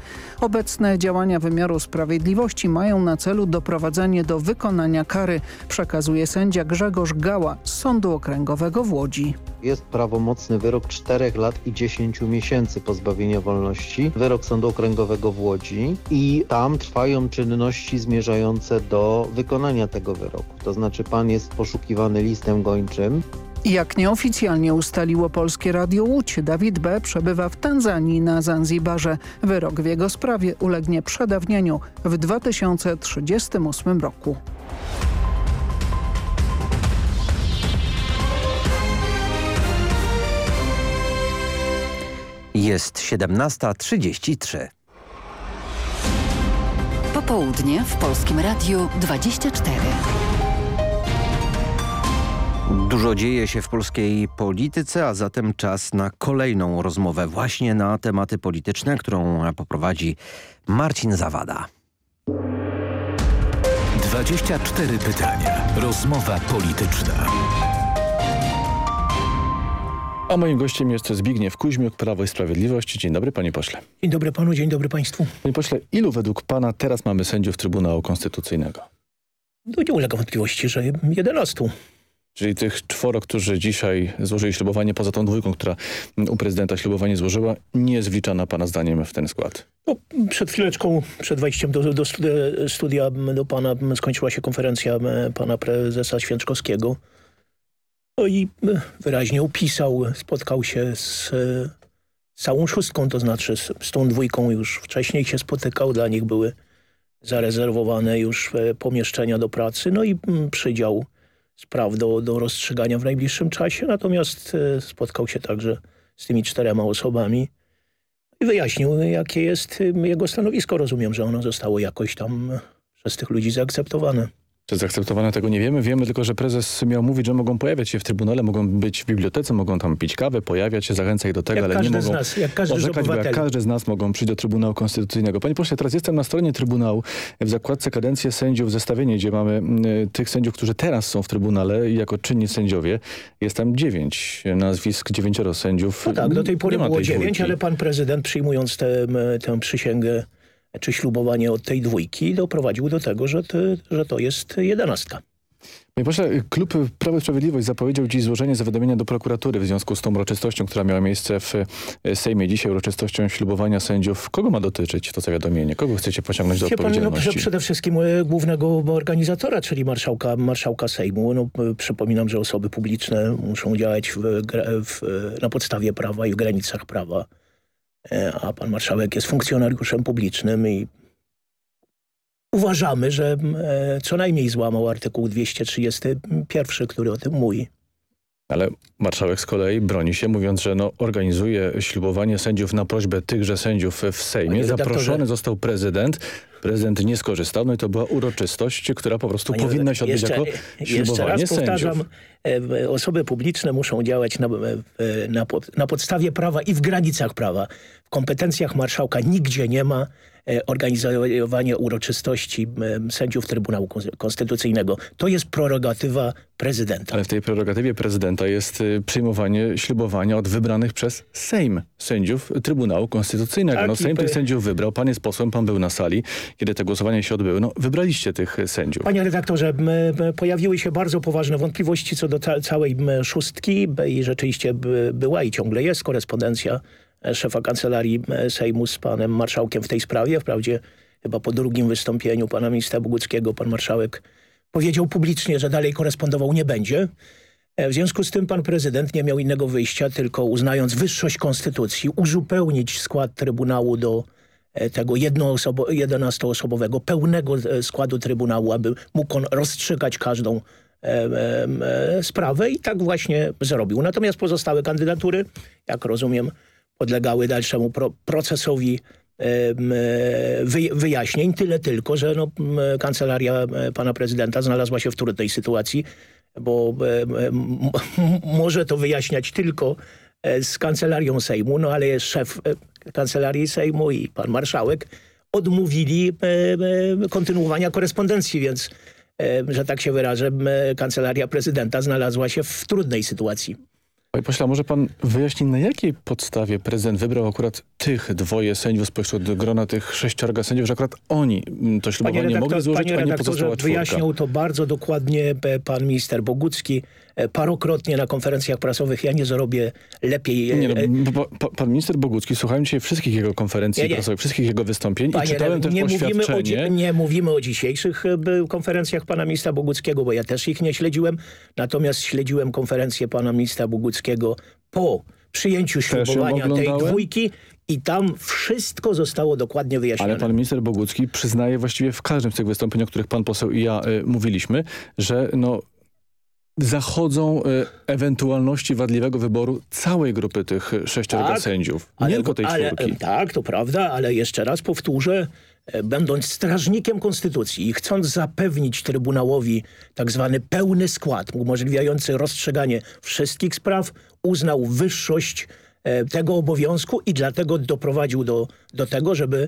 Obecne działania wymiaru sprawiedliwości mają na celu doprowadzenie do wykonania kary, przekazuje sędzia Grzegorz Gała z Sądu Okręgowego w Łodzi. Jest prawomocny wyrok 4 lat i 10 miesięcy pozbawienia wolności, wyrok Sądu Okręgowego w Łodzi i tam trwają czynności zmierzające do wykonania tego wyroku. To znaczy pan jest poszukiwany listem gończym, jak nieoficjalnie ustaliło Polskie Radio Łódź, Dawid B. przebywa w Tanzanii na Zanzibarze. Wyrok w jego sprawie ulegnie przedawnieniu w 2038 roku. Jest 17.33. Popołudnie w Polskim Radiu 24. Dużo dzieje się w polskiej polityce, a zatem czas na kolejną rozmowę właśnie na tematy polityczne, którą poprowadzi Marcin Zawada. 24 pytania. Rozmowa polityczna. A moim gościem jest Zbigniew Kuźmiuk, Prawo i Sprawiedliwość. Dzień dobry panie pośle. Dzień dobry panu, dzień dobry państwu. Panie pośle, ilu według pana teraz mamy sędziów Trybunału Konstytucyjnego? No nie ulega wątpliwości, że 11. Czyli tych czworo, którzy dzisiaj złożyli ślubowanie, poza tą dwójką, która u prezydenta ślubowanie złożyła, nie jest wliczana pana zdaniem w ten skład? No, przed chwileczką, przed wejściem do, do studia, studia do pana skończyła się konferencja pana prezesa Święczkowskiego. No i wyraźnie opisał, spotkał się z całą szóstką, to znaczy z, z tą dwójką już wcześniej się spotykał, dla nich były zarezerwowane już pomieszczenia do pracy, no i przydział spraw do, do rozstrzygania w najbliższym czasie, natomiast spotkał się także z tymi czterema osobami i wyjaśnił, jakie jest jego stanowisko. Rozumiem, że ono zostało jakoś tam przez tych ludzi zaakceptowane. Czy zaakceptowane tego nie wiemy. Wiemy tylko, że prezes miał mówić, że mogą pojawiać się w Trybunale, mogą być w bibliotece, mogą tam pić kawę, pojawiać się, zachęcać ich do tego, jak ale nie mogą z nas, jak każdy orzekać, bo jak każdy z nas mogą przyjść do Trybunału Konstytucyjnego. Panie pośle, teraz jestem na stronie Trybunału w zakładce kadencje sędziów, zestawienie, gdzie mamy y, tych sędziów, którzy teraz są w Trybunale jako czynni sędziowie. Jest tam dziewięć nazwisk, dziewięcioro sędziów. No tak, do tej pory było dziewięć, ale pan prezydent przyjmując tę, tę przysięgę czy ślubowanie od tej dwójki doprowadził do tego, że, to, że to jest jedenastka. Panie pośle, klub Prawo i Sprawiedliwość zapowiedział dziś złożenie zawiadomienia do prokuratury w związku z tą uroczystością, która miała miejsce w Sejmie dzisiaj, uroczystością ślubowania sędziów. Kogo ma dotyczyć to zawiadomienie? Kogo chcecie pociągnąć do odpowiedzialności? Pan, no, przede wszystkim głównego organizatora, czyli marszałka, marszałka Sejmu. No, przypominam, że osoby publiczne muszą działać w, w, na podstawie prawa i w granicach prawa a pan marszałek jest funkcjonariuszem publicznym i uważamy, że co najmniej złamał artykuł 231, który o tym mówi. Ale marszałek z kolei broni się, mówiąc, że no, organizuje ślubowanie sędziów na prośbę tychże sędziów w Sejmie. Zaproszony został prezydent. Prezydent nie skorzystał, no i to była uroczystość, która po prostu Panie, powinna się odbyć jeszcze, jako ślubowanie jeszcze raz powtarzam, sędziów. osoby publiczne muszą działać na, na, na podstawie prawa i w granicach prawa. W kompetencjach marszałka nigdzie nie ma organizowanie uroczystości sędziów Trybunału Konstytucyjnego. To jest prerogatywa prezydenta. Ale w tej prerogatywie prezydenta jest przyjmowanie ślubowania od wybranych przez Sejm sędziów Trybunału Konstytucyjnego. Tak, no Sejm tych sędziów wybrał, pan jest posłem, pan był na sali, kiedy te głosowania się odbyły. No wybraliście tych sędziów. Panie redaktorze, pojawiły się bardzo poważne wątpliwości co do ca całej szóstki i rzeczywiście była i ciągle jest korespondencja szefa kancelarii Sejmu z panem marszałkiem w tej sprawie. Wprawdzie chyba po drugim wystąpieniu pana ministra Boguckiego pan marszałek powiedział publicznie, że dalej korespondował nie będzie. W związku z tym pan prezydent nie miał innego wyjścia, tylko uznając wyższość konstytucji, uzupełnić skład Trybunału do tego jedenastoosobowego, pełnego składu Trybunału, aby mógł on rozstrzygać każdą e, e, sprawę i tak właśnie zrobił. Natomiast pozostałe kandydatury, jak rozumiem, podlegały dalszemu pro, procesowi wy, wyjaśnień. Tyle tylko, że no, kancelaria pana prezydenta znalazła się w trudnej sytuacji, bo może to wyjaśniać tylko z kancelarią Sejmu, no ale szef kancelarii Sejmu i pan marszałek odmówili kontynuowania korespondencji, więc że tak się wyrażę, kancelaria prezydenta znalazła się w trudnej sytuacji. Panie pośle, może pan wyjaśni, na jakiej podstawie prezydent wybrał akurat tych dwoje sędziów spośród grona tych sześciorga sędziów, że akurat oni to ślubowanie mogli złożyć, a nie pozostała czwórka? Wyjaśniał to bardzo dokładnie pan minister Bogucki parokrotnie na konferencjach prasowych. Ja nie zrobię lepiej. Nie, no, pa, pan minister Bogucki, słuchałem dzisiaj wszystkich jego konferencji nie, nie. prasowych, wszystkich jego wystąpień Panie, i czytałem też nie oświadczenie. O, nie mówimy o dzisiejszych konferencjach pana ministra Boguckiego, bo ja też ich nie śledziłem. Natomiast śledziłem konferencję pana ministra Boguckiego po przyjęciu ślubowania tej dwójki i tam wszystko zostało dokładnie wyjaśnione. Ale pan minister Bogucki przyznaje właściwie w każdym z tych wystąpień, o których pan poseł i ja y, mówiliśmy, że no zachodzą y, ewentualności wadliwego wyboru całej grupy tych sześciorga tak, sędziów, nie ale, tylko tej ale, czwórki. Tak, to prawda, ale jeszcze raz powtórzę, będąc strażnikiem konstytucji i chcąc zapewnić Trybunałowi tak zwany pełny skład umożliwiający rozstrzyganie wszystkich spraw, uznał wyższość tego obowiązku i dlatego doprowadził do, do tego, żeby e,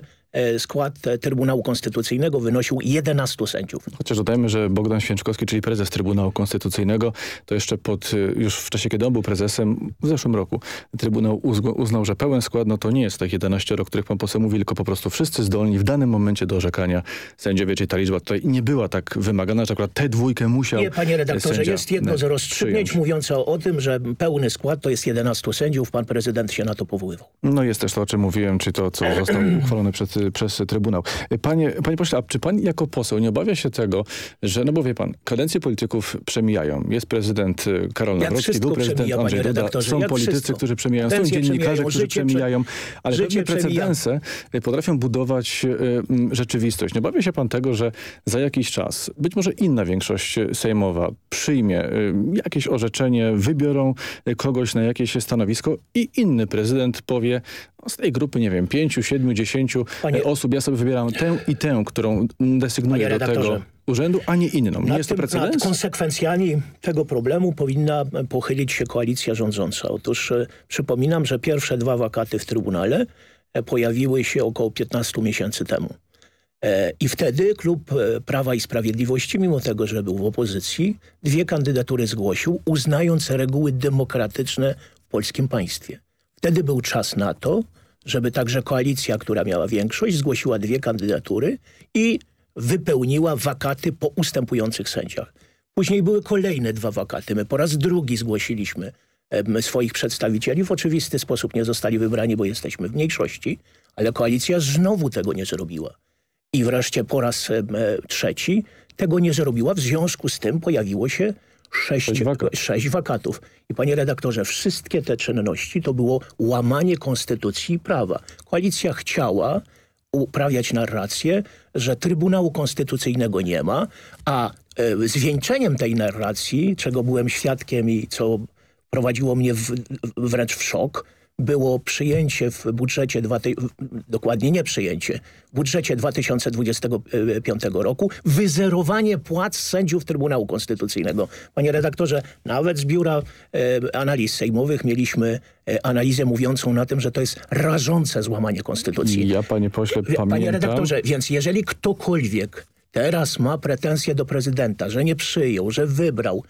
skład e, Trybunału Konstytucyjnego wynosił 11 sędziów. Chociaż dodajmy, że Bogdan Święczkowski, czyli prezes Trybunału Konstytucyjnego, to jeszcze pod, już w czasie, kiedy on był prezesem w zeszłym roku, Trybunał uznał, że pełen skład no to nie jest tych 11, o których pan poseł mówi, tylko po prostu wszyscy zdolni w danym momencie do orzekania sędziowie, czyli ta liczba tutaj nie była tak wymagana, że akurat tę dwójkę musiał Nie, panie redaktorze, jest jedno z rozstrzygnięć mówiące o, tym, że pełny skład to jest 11 sędziów. Pan prezydent się na to powoływał. No jest też to, o czym mówiłem, czy to, co zostało uchwalone przez, przez Trybunał. Panie, panie pośle, a czy pan jako poseł nie obawia się tego, że, no bo wie pan, kadencje polityków przemijają. Jest prezydent y, Karol Nawrocki, był prezydent przemija, Andrzej Duda, są politycy, wszystko. którzy przemijają, są dziennikarze, którzy przemijają, ale pewne precedense y, potrafią budować y, rzeczywistość. Nie obawia się pan tego, że za jakiś czas być może inna większość sejmowa przyjmie jakieś orzeczenie, wybiorą kogoś na jakieś stanowisko i inny prezydent powie, z tej grupy, nie wiem, pięciu, siedmiu, dziesięciu Panie... osób, ja sobie wybieram tę i tę, którą desygnuję do tego urzędu, a nie inną. Nie nad jest to precedens? Nad konsekwencjami tego problemu powinna pochylić się koalicja rządząca. Otóż e, przypominam, że pierwsze dwa wakaty w Trybunale e, pojawiły się około 15 miesięcy temu. E, I wtedy klub e, Prawa i Sprawiedliwości, mimo tego, że był w opozycji, dwie kandydatury zgłosił, uznając reguły demokratyczne w polskim państwie. Wtedy był czas na to, żeby także koalicja, która miała większość, zgłosiła dwie kandydatury i wypełniła wakaty po ustępujących sędziach. Później były kolejne dwa wakaty. My po raz drugi zgłosiliśmy swoich przedstawicieli. W oczywisty sposób nie zostali wybrani, bo jesteśmy w mniejszości, ale koalicja znowu tego nie zrobiła. I wreszcie po raz trzeci tego nie zrobiła. W związku z tym pojawiło się sześć, sześć, wakat. sześć wakatów. I panie redaktorze, wszystkie te czynności to było łamanie konstytucji i prawa. Koalicja chciała uprawiać narrację, że Trybunału Konstytucyjnego nie ma, a e, zwieńczeniem tej narracji, czego byłem świadkiem i co prowadziło mnie w, wręcz w szok, było przyjęcie w budżecie, dwa, dokładnie nie przyjęcie, w budżecie 2025 roku wyzerowanie płac sędziów Trybunału Konstytucyjnego. Panie redaktorze, nawet z Biura e, Analiz Sejmowych mieliśmy e, analizę mówiącą na tym, że to jest rażące złamanie Konstytucji. Ja, panie pośle, pamiętam... Panie redaktorze, więc jeżeli ktokolwiek teraz ma pretensje do prezydenta, że nie przyjął, że wybrał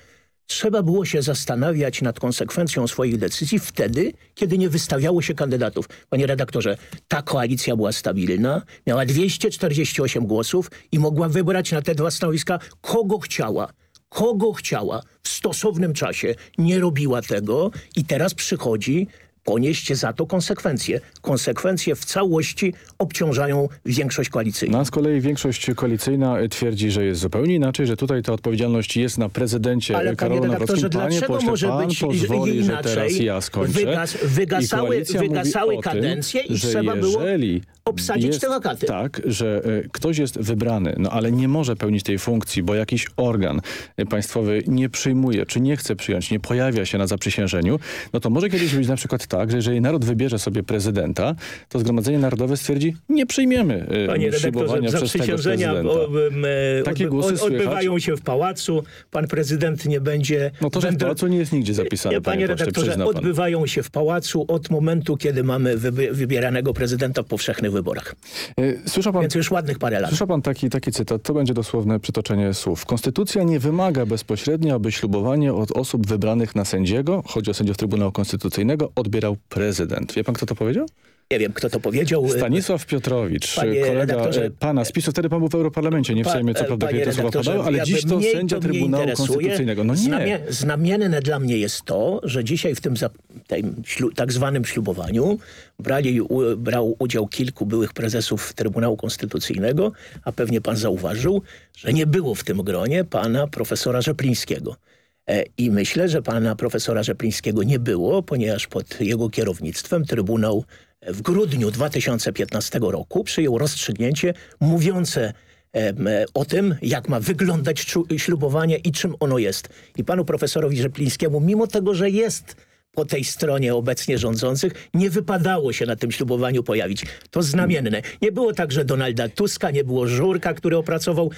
Trzeba było się zastanawiać nad konsekwencją swoich decyzji wtedy, kiedy nie wystawiało się kandydatów. Panie redaktorze, ta koalicja była stabilna, miała 248 głosów i mogła wybrać na te dwa stanowiska kogo chciała kogo chciała w stosownym czasie. Nie robiła tego i teraz przychodzi ponieść za to konsekwencje. Konsekwencje w całości obciążają większość koalicyjną. No, a z kolei większość koalicyjna twierdzi, że jest zupełnie inaczej, że tutaj ta odpowiedzialność jest na prezydencie Ale Karolu Nawrockim. dlaczego pośle, może być pozwoli, inaczej? że teraz ja. Wygas, wygasały wygasały kadencje i trzeba było obsadzić jest te wakaty. tak, że y, ktoś jest wybrany, no ale nie może pełnić tej funkcji, bo jakiś organ y, państwowy nie przyjmuje, czy nie chce przyjąć, nie pojawia się na zaprzysiężeniu, no to może kiedyś być na przykład tak, że jeżeli naród wybierze sobie prezydenta, to Zgromadzenie Narodowe stwierdzi, nie przyjmiemy y, Panie ślubowania przez tego prezydenta. Takie głosy odbywają się w pałacu, pan prezydent nie będzie... No to, że w pałacu nie jest nigdzie zapisane, panie, panie redaktorze, odbywają się w pałacu od momentu, kiedy mamy wybieranego prezydenta w powszechnych wyborach. E, słyszał pan, Więc już ładnych parę lat. Słyszał pan taki, taki cytat, to będzie dosłowne przytoczenie słów. Konstytucja nie wymaga bezpośrednio, aby ślubowanie od osób wybranych na sędziego, chodzi o sędziów Trybunału Konstytucyjnego, odbierał prezydent. Wie pan, kto to powiedział? Nie wiem, kto to powiedział. Stanisław Piotrowicz, Panie kolega e, pana z PiSu. Wtedy pan był w Europarlamencie, nie w Sejmie, co prawda, kiedy te słowa padały, ale dziś to sędzia to Trybunału Konstytucyjnego. No nie. Znamie, znamienne dla mnie jest to, że dzisiaj w tym, tym ślu, tak zwanym ślubowaniu brali, u, brał udział kilku byłych prezesów Trybunału Konstytucyjnego, a pewnie pan zauważył, że nie było w tym gronie pana profesora Rzeplińskiego. E, I myślę, że pana profesora Rzeplińskiego nie było, ponieważ pod jego kierownictwem Trybunał w grudniu 2015 roku przyjął rozstrzygnięcie mówiące o tym, jak ma wyglądać ślubowanie i czym ono jest. I panu profesorowi Rzeplińskiemu, mimo tego, że jest po tej stronie obecnie rządzących nie wypadało się na tym ślubowaniu pojawić. To znamienne. Nie było także Donalda Tuska, nie było Żurka, który opracował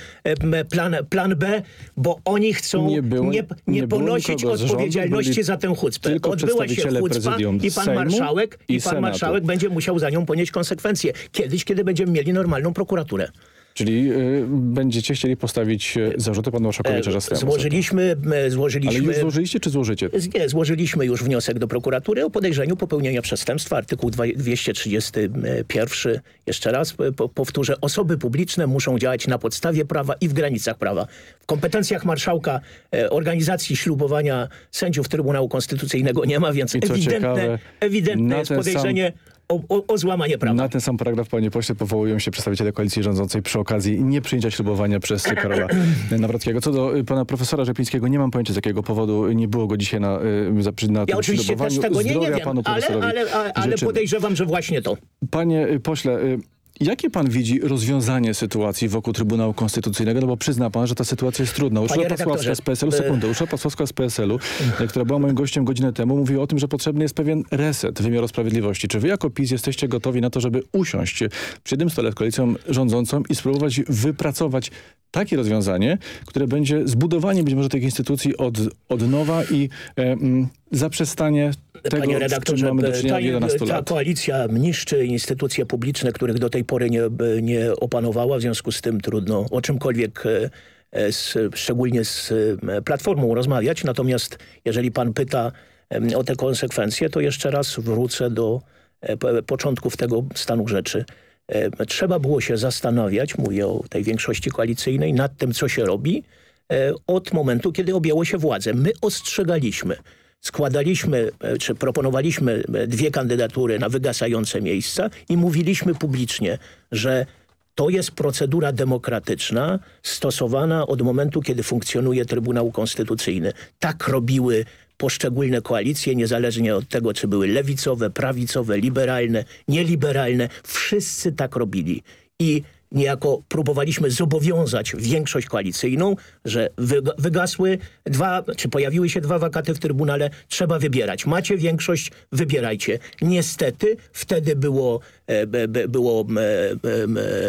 plan, plan B, bo oni chcą nie, było, nie, nie, nie ponosić odpowiedzialności rządu, za tę chucpę. Odbyła się chucpa i pan Sejmu marszałek i, i pan marszałek będzie musiał za nią ponieść konsekwencje. Kiedyś, kiedy będziemy mieli normalną prokuraturę. Czyli y, będziecie chcieli postawić e, zarzuty panu marszałkowi Czarzastemu? Złożyliśmy, złożyliśmy... Ale już złożyliście czy złożycie? Nie, złożyliśmy już wniosek do prokuratury o podejrzeniu popełnienia przestępstwa. Artykuł 231. Jeszcze raz powtórzę. Osoby publiczne muszą działać na podstawie prawa i w granicach prawa. W kompetencjach marszałka e, organizacji ślubowania sędziów Trybunału Konstytucyjnego nie ma, więc ewidentne, ciekawe, ewidentne jest podejrzenie... Sam o, o, o, złamanie prawa. Na ten sam paragraf, panie pośle, powołują się przedstawiciele koalicji rządzącej przy okazji nieprzyjęcia ślubowania przez Karola Nawrockiego. Co do y, pana profesora Rzeplińskiego, nie mam pojęcia z jakiego powodu nie było go dzisiaj na, y, na, ja oczywiście też tego nie, nie wiem, ale, ale, ale, ale podejrzewam, że właśnie to. Panie y, pośle, Jakie pan widzi rozwiązanie sytuacji wokół Trybunału Konstytucyjnego? No bo przyzna pan, że ta sytuacja jest trudna. Urszula Pasławska z PSL-u, e- sekundę, Urszula Pasławska z PSL-u, e, która była moim gościem godzinę temu, mówiła o tym, że potrzebny jest pewien reset wymiaru sprawiedliwości. Czy wy jako PiS jesteście gotowi na to, żeby usiąść przy jednym stole z koalicją rządzącą i spróbować wypracować takie rozwiązanie, które będzie zbudowanie być może tych instytucji od, od nowa i e, m, zaprzestanie tego, Panie redaktorze, czynienia ta, ta koalicja niszczy instytucje publiczne, których do tej pory nie, nie opanowała, w związku z tym trudno o czymkolwiek e, e, z, szczególnie z e, Platformą rozmawiać. Natomiast jeżeli pan pyta o te konsekwencje, to jeszcze raz wrócę do początków tego stanu rzeczy. Trzeba było się zastanawiać, mówię o tej większości koalicyjnej, nad tym, co się robi od momentu, kiedy objęło się władzę. My ostrzegaliśmy, składaliśmy, e, czy proponowaliśmy e, dwie kandydatury na wygasające miejsca i mówiliśmy publicznie, że to jest procedura demokratyczna stosowana od momentu, kiedy funkcjonuje Trybunał Konstytucyjny. Tak robiły poszczególne koalicje, niezależnie od tego, czy były lewicowe, prawicowe, liberalne, nieliberalne. Wszyscy tak robili. I niejako próbowaliśmy zobowiązać większość koalicyjną, że wygasły dwa, czy pojawiły się dwa wakaty w Trybunale, trzeba wybierać. Macie większość, wybierajcie. Niestety wtedy było, e, było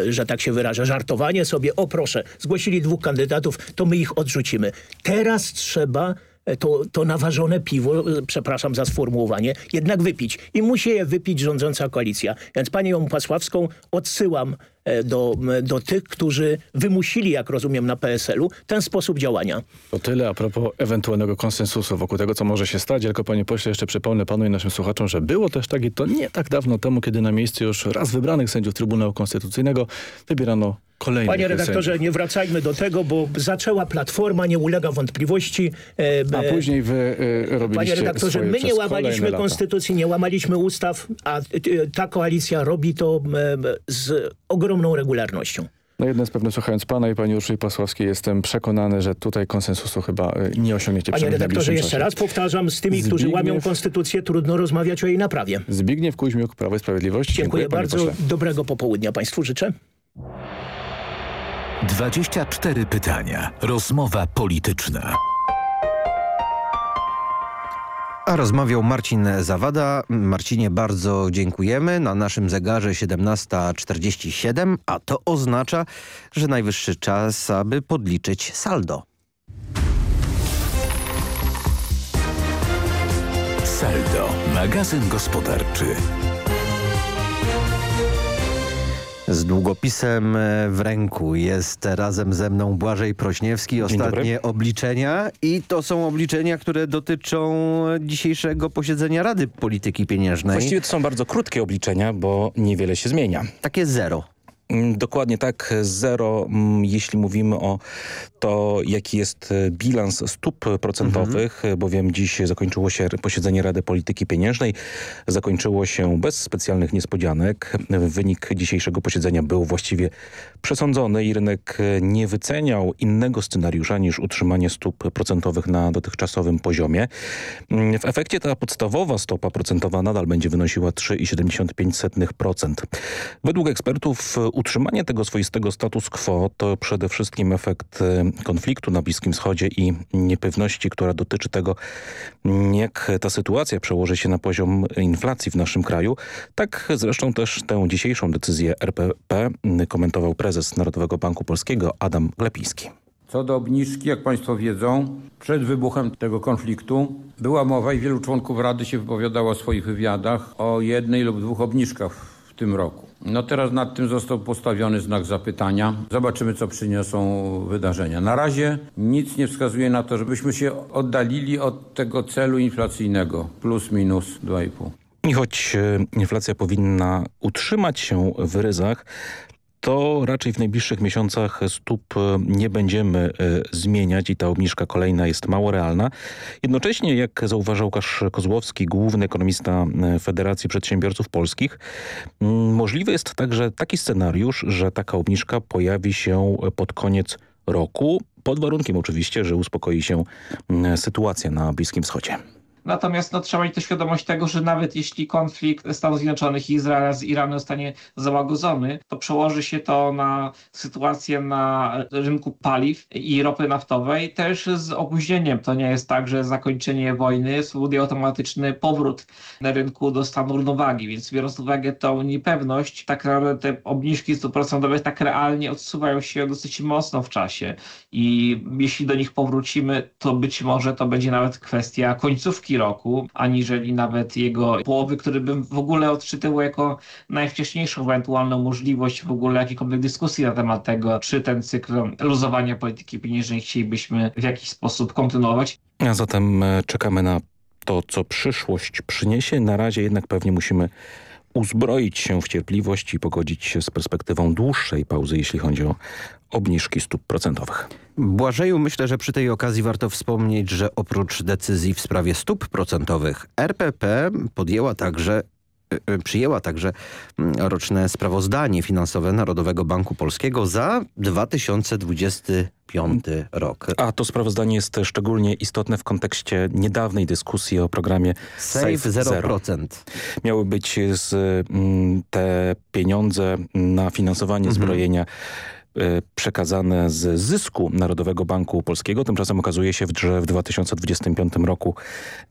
e, że tak się wyrażę, żartowanie sobie, o proszę, zgłosili dwóch kandydatów, to my ich odrzucimy. Teraz trzeba E, to, to naważone piwo, e, przepraszam za sformułowanie, jednak wypić. I musi je wypić rządząca koalicja. Więc panią Pasławską odsyłam e, do, do tych, którzy wymusili, jak rozumiem, na PSL-u ten sposób działania. To tyle a propos ewentualnego konsensusu wokół tego, co może się stać. Tylko panie pośle, jeszcze przypomnę panu i naszym słuchaczom, że było też tak i to nie tak dawno temu, kiedy na miejsce już raz wybranych sędziów Trybunału Konstytucyjnego wybierano kolejnych Panie redaktorze, sędziów. nie wracajmy do tego, bo zaczęła Platforma, nie ulega wątpliwości. E, a później wy e, robiliście Panie redaktorze, my nie łamaliśmy konstytucji, nie łamaliśmy ustaw, a e, ta koalicja robi to e, z ogromną regularnością. No jedno z pewne, słuchając pana i pani Urszuli Pasławskiej, jestem przekonany, że tutaj konsensusu chyba e, nie osiągniecie. Panie redaktorze, jeszcze raz powtarzam, z tymi, Zbigniew... którzy łamią konstytucję, trudno rozmawiać o jej naprawie. Zbigniew Kuźmiuk, Prawo i Sprawiedliwość. Dziękuję, Dziękuję bardzo. Dobrego popołudnia państwu życzę. 24 pytania. Rozmowa polityczna. A rozmawiał Marcin Zawada. Marcinie, bardzo dziękujemy. Na naszym zegarze 17.47, a to oznacza, że najwyższy czas, aby podliczyć saldo. Saldo, magazyn gospodarczy. Z długopisem e, w ręku jest razem ze mną Błażej Prośniewski. Ostatnie obliczenia i to są obliczenia, które dotyczą dzisiejszego posiedzenia Rady Polityki Pieniężnej. Właściwie to są bardzo krótkie obliczenia, bo niewiele się zmienia. Takie zero. Mm, dokładnie tak, zero, mm, jeśli mówimy o to, jaki jest e, bilans stóp procentowych, mhm. bowiem dziś zakończyło się posiedzenie Rady Polityki Pieniężnej. Zakończyło się bez specjalnych niespodzianek. Wynik dzisiejszego posiedzenia był właściwie przesądzony i rynek nie wyceniał innego scenariusza niż utrzymanie stóp procentowych na dotychczasowym poziomie. Mm, w efekcie ta podstawowa stopa procentowa nadal będzie wynosiła 3,75%. Według ekspertów utrzymanie tego swoistego status quo to przede wszystkim efekt konfliktu na Bliskim Wschodzie i niepewności, która dotyczy tego, jak ta sytuacja przełoży się na poziom inflacji w naszym kraju. Tak zresztą też tę dzisiejszą decyzję RPP komentował prezes Narodowego Banku Polskiego Adam Glepiński. Co do obniżki, jak Państwo wiedzą, przed wybuchem tego konfliktu była mowa i wielu członków Rady się wypowiadało w swoich wywiadach o jednej lub dwóch obniżkach w tym roku. No teraz nad tym został postawiony znak zapytania. Zobaczymy, co przyniosą wydarzenia. Na razie nic nie wskazuje na to, żebyśmy się oddalili od tego celu inflacyjnego plus minus 2,5. I choć e, inflacja powinna utrzymać się w ryzach, to raczej w najbliższych miesiącach stóp e, nie będziemy e, zmieniać i ta obniżka kolejna jest mało realna. Jednocześnie, jak zauważał Łukasz Kozłowski, główny ekonomista e, Federacji Przedsiębiorców Polskich, możliwy jest także taki scenariusz, że taka obniżka pojawi się pod koniec roku, pod warunkiem oczywiście, że uspokoi się sytuacja na Bliskim Wschodzie. Natomiast no, trzeba mieć też świadomość tego, że nawet jeśli konflikt Stanów Zjednoczonych i Izraela z Iranem zostanie załagodzony, to przełoży się to na sytuację na rynku paliw i ropy naftowej też z opóźnieniem. To nie jest tak, że zakończenie wojny spowoduje automatyczny powrót na rynku do stanu równowagi, więc biorąc pod uwagę tą niepewność, tak naprawdę te obniżki stóp procentowych tak realnie odsuwają się dosyć mocno w czasie i jeśli do nich powrócimy, to być może to będzie nawet kwestia końcówki roku, aniżeli nawet jego połowy, który bym w ogóle odczytywał jako najwcześniejszą ewentualną możliwość w ogóle jakiejkolwiek dyskusji na temat tego, czy ten cykl luzowania polityki pieniężnej chcielibyśmy w jakiś sposób kontynuować. A zatem e, czekamy na to, co przyszłość przyniesie. Na razie jednak pewnie musimy uzbroić się w cierpliwość i pogodzić się z perspektywą dłuższej pauzy, jeśli chodzi o obniżki stóp procentowych. Błażeju, myślę, że przy tej okazji warto wspomnieć, że oprócz decyzji w sprawie stóp procentowych RPP podjęła także y, y, przyjęła także mm, roczne sprawozdanie finansowe Narodowego Banku Polskiego za 2025 rok. A to sprawozdanie jest szczególnie istotne w kontekście niedawnej dyskusji o programie Safe, Safe 0%. Miały być z, mm, te pieniądze na finansowanie mhm. zbrojenia E, przekazane z zysku Narodowego Banku Polskiego. Tymczasem okazuje się, że w 2025 roku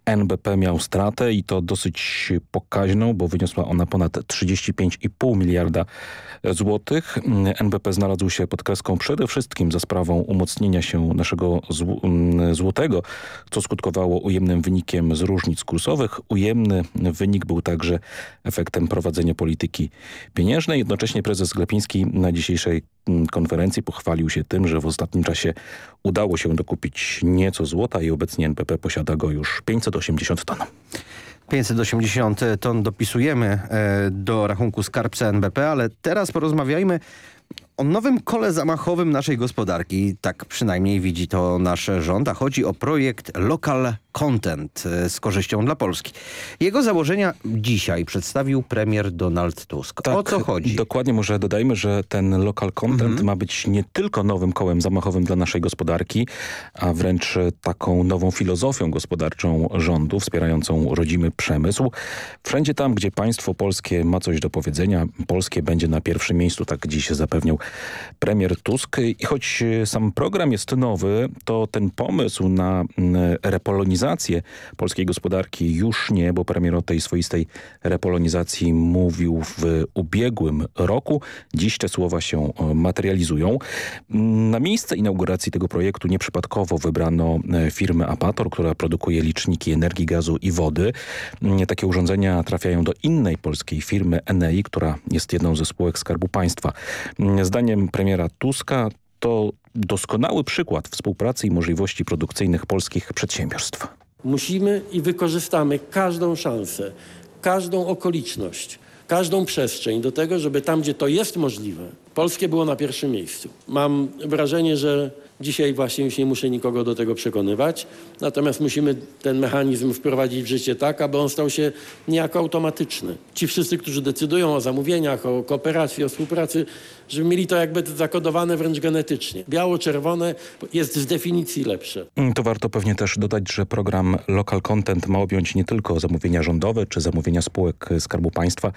NBP miał stratę i to dosyć pokaźną, bo wyniosła ona ponad 35,5 miliarda złotych. NBP znalazł się pod kreską przede wszystkim za sprawą umocnienia się naszego złotego, co skutkowało ujemnym wynikiem z różnic kursowych. Ujemny wynik był także efektem prowadzenia polityki pieniężnej. Jednocześnie prezes Glepiński na dzisiejszej konferencji pochwalił się tym, że w ostatnim czasie udało się dokupić nieco złota i obecnie NPP posiada go już 580 ton. 580 ton dopisujemy e, do rachunku skarbca NBP, ale teraz porozmawiajmy o nowym kole zamachowym naszej gospodarki. Tak przynajmniej widzi to nasz rząd, a chodzi o projekt Local Content e, z korzyścią dla Polski. Jego założenia dzisiaj przedstawił premier Donald Tusk. Tak, o co chodzi? Dokładnie może dodajmy, że ten Local Content mhm. ma być nie tylko nowym kołem zamachowym dla naszej gospodarki, a wręcz taką nową filozofią gospodarczą rządu wspierającą rodzimy przemysł. Wszędzie tam, gdzie państwo polskie ma coś do powiedzenia, polskie będzie na pierwszym miejscu, tak dziś zapewniał premier Tusk. I choć sam program jest nowy, to ten pomysł na mm, repolonizację polskiej gospodarki już nie, bo premier o tej swoistej repolonizacji mówił w ubiegłym roku. Dziś te słowa się materializują. Na miejsce inauguracji tego projektu nieprzypadkowo wybrano e, firmę Apator, która produkuje liczniki energii, gazu i wody. Mm, takie urządzenia trafiają do innej polskiej firmy Enei, która jest jedną ze spółek Skarbu Państwa. Mm, zdaniem premiera Tuska to doskonały przykład współpracy i możliwości produkcyjnych polskich przedsiębiorstw. Musimy i wykorzystamy każdą szansę, każdą okoliczność, każdą przestrzeń do tego, żeby tam, gdzie to jest możliwe, polskie było na pierwszym miejscu. Mam wrażenie, że Dzisiaj właśnie już nie muszę nikogo do tego przekonywać, natomiast musimy ten mechanizm wprowadzić w życie tak, aby on stał się niejako automatyczny. Ci wszyscy, którzy decydują o zamówieniach, o kooperacji, o współpracy, żeby mieli to jakby zakodowane wręcz genetycznie. Biało-czerwone jest z definicji lepsze. To warto pewnie też dodać, że program Local Content ma objąć nie tylko zamówienia rządowe czy zamówienia spółek Skarbu Państwa,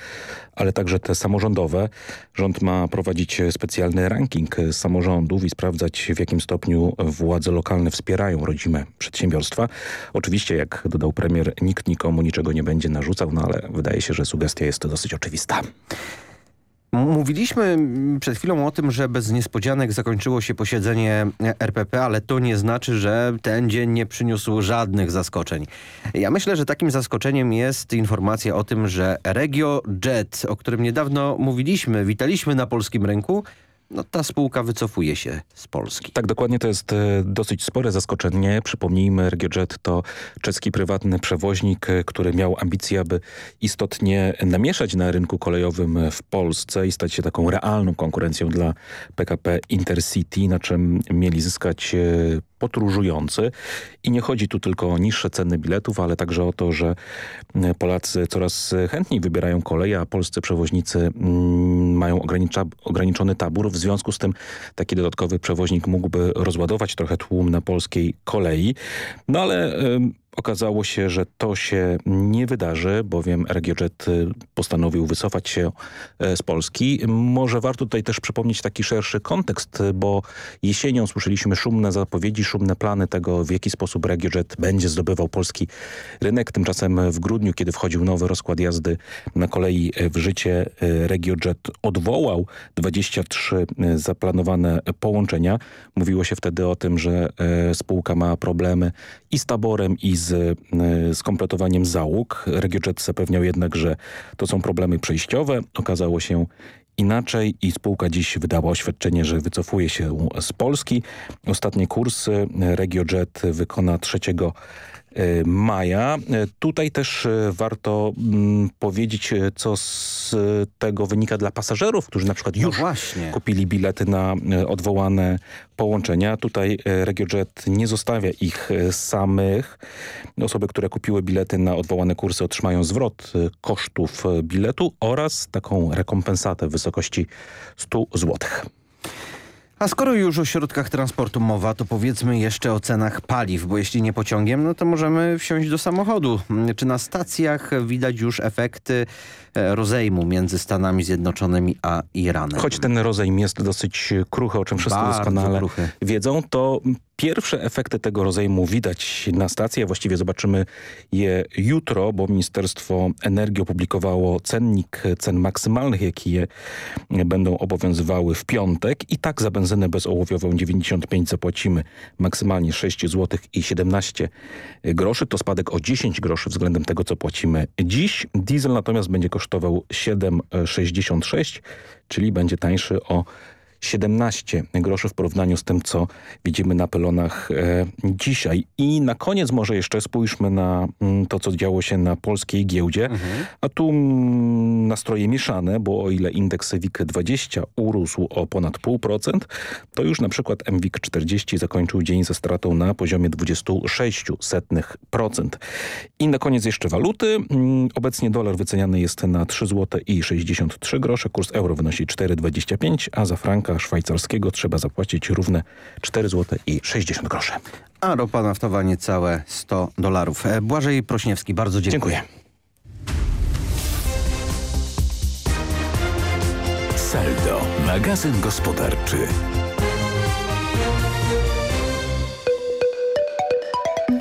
ale także te samorządowe. Rząd ma prowadzić specjalny ranking samorządów i sprawdzać w jakim stopniu władze lokalne wspierają rodzime przedsiębiorstwa. Oczywiście, jak dodał premier, nikt nikomu niczego nie będzie narzucał, no ale wydaje się, że sugestia jest dosyć oczywista. Mówiliśmy przed chwilą o tym, że bez niespodzianek zakończyło się posiedzenie RPP, ale to nie znaczy, że ten dzień nie przyniósł żadnych zaskoczeń. Ja myślę, że takim zaskoczeniem jest informacja o tym, że Regio Jet, o którym niedawno mówiliśmy, witaliśmy na polskim rynku, no ta spółka wycofuje się z Polski. Tak, dokładnie to jest e, dosyć spore zaskoczenie. Przypomnijmy, RegioJet to czeski prywatny przewoźnik, e, który miał ambicje, aby istotnie namieszać na rynku kolejowym w Polsce i stać się taką realną konkurencją dla PKP Intercity, na czym mieli zyskać e, podróżujący. I nie chodzi tu tylko o niższe ceny biletów, ale także o to, że Polacy coraz chętniej wybierają koleje, a polscy przewoźnicy mm, mają ograniczony tabór. W związku z tym taki dodatkowy przewoźnik mógłby rozładować trochę tłum na polskiej kolei. No ale Okazało się, że to się nie wydarzy, bowiem y, postanowił wycofać się e, z Polski. Może warto tutaj też przypomnieć taki szerszy kontekst, bo jesienią słyszeliśmy szumne zapowiedzi, szumne plany tego, w jaki sposób RegioJet będzie zdobywał polski rynek. Tymczasem w grudniu, kiedy wchodził nowy rozkład jazdy na kolei w życie, e, RegioJet odwołał 23 e, zaplanowane połączenia. Mówiło się wtedy o tym, że spółka ma problemy i z taborem, i z z e, skompletowaniem załóg. RegioJet zapewniał jednak, że to są problemy przejściowe. Okazało się inaczej i spółka dziś wydała oświadczenie, że wycofuje się z Polski. Ostatnie kursy RegioJet wykona 3 E, maja. E, tutaj też e, warto mm, powiedzieć, co z tego wynika dla pasażerów, którzy na przykład no już no kupili bilety na odwołane połączenia. Tutaj RegioJet nie zostawia ich samych. Osoby, które kupiły bilety na odwołane kursy otrzymają zwrot kosztów biletu oraz taką rekompensatę w wysokości 100 złotych. A skoro już o środkach transportu mowa, to powiedzmy jeszcze o cenach paliw, bo jeśli nie pociągiem, no to możemy wsiąść do samochodu. Czy na stacjach widać już efekty rozejmu między Stanami Zjednoczonymi a Iranem? Choć ten rozejm jest dosyć kruchy, o czym wszyscy Bardzo doskonale kruchy. wiedzą, to Pierwsze efekty tego rozejmu widać na stacji, a właściwie zobaczymy je jutro, bo Ministerstwo Energii opublikowało cennik cen maksymalnych, jakie będą obowiązywały w piątek. I tak za benzynę bezołowiową 95 zapłacimy maksymalnie 6 zł i 17 groszy. To spadek o 10 groszy względem tego, co płacimy dziś. Diesel natomiast będzie kosztował 7,66, czyli będzie tańszy o 17 groszy w porównaniu z tym, co widzimy na pelonach e, dzisiaj. I na koniec może jeszcze spójrzmy na mm, to, co działo się na polskiej giełdzie. Mhm. A tu mm, nastroje mieszane, bo o ile indeks WIG20 urósł o ponad 0,5%, to już na przykład MWIG 40 zakończył dzień ze stratą na poziomie 26%. I na koniec jeszcze waluty. Mm, obecnie dolar wyceniany jest na 3 zł i 63 grosze. Kurs euro wynosi 4,25, a za franka franka szwajcarskiego trzeba zapłacić równe 4 zł i 60 groszy. A ropa naftowa niecałe 100 dolarów. E, Błażej Prośniewski, bardzo dziękuję. dziękuję. Saldo, magazyn gospodarczy.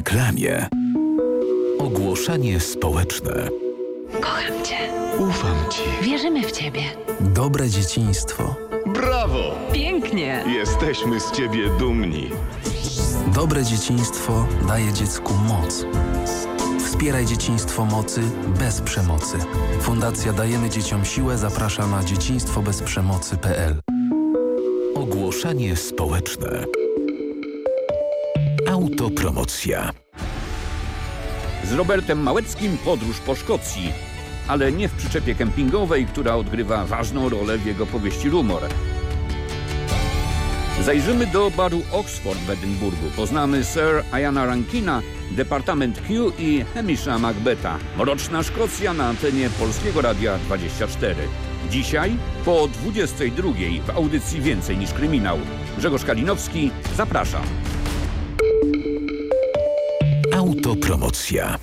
Reklamie. Ogłoszenie społeczne. Kocham Cię. Ufam Ci. Wierzymy w Ciebie. Dobre dzieciństwo. Brawo! Pięknie! Jesteśmy z Ciebie dumni. Dobre dzieciństwo daje dziecku moc. Wspieraj dzieciństwo mocy bez przemocy. Fundacja Dajemy Dzieciom Siłę zaprasza na dzieciństwobezprzemocy.pl Ogłoszenie społeczne. Autopromocja. Z Robertem Małeckim podróż po Szkocji, ale nie w przyczepie kempingowej, która odgrywa ważną rolę w jego powieści Rumor. Zajrzymy do baru Oxford w Edynburgu. Poznamy Sir Iana Rankina, Departament Q i Hamisha Macbeta. Mroczna Szkocja na antenie Polskiego Radia 24. Dzisiaj po 22 w audycji Więcej niż kryminał. Grzegorz Kalinowski, zapraszam. Autopromocja.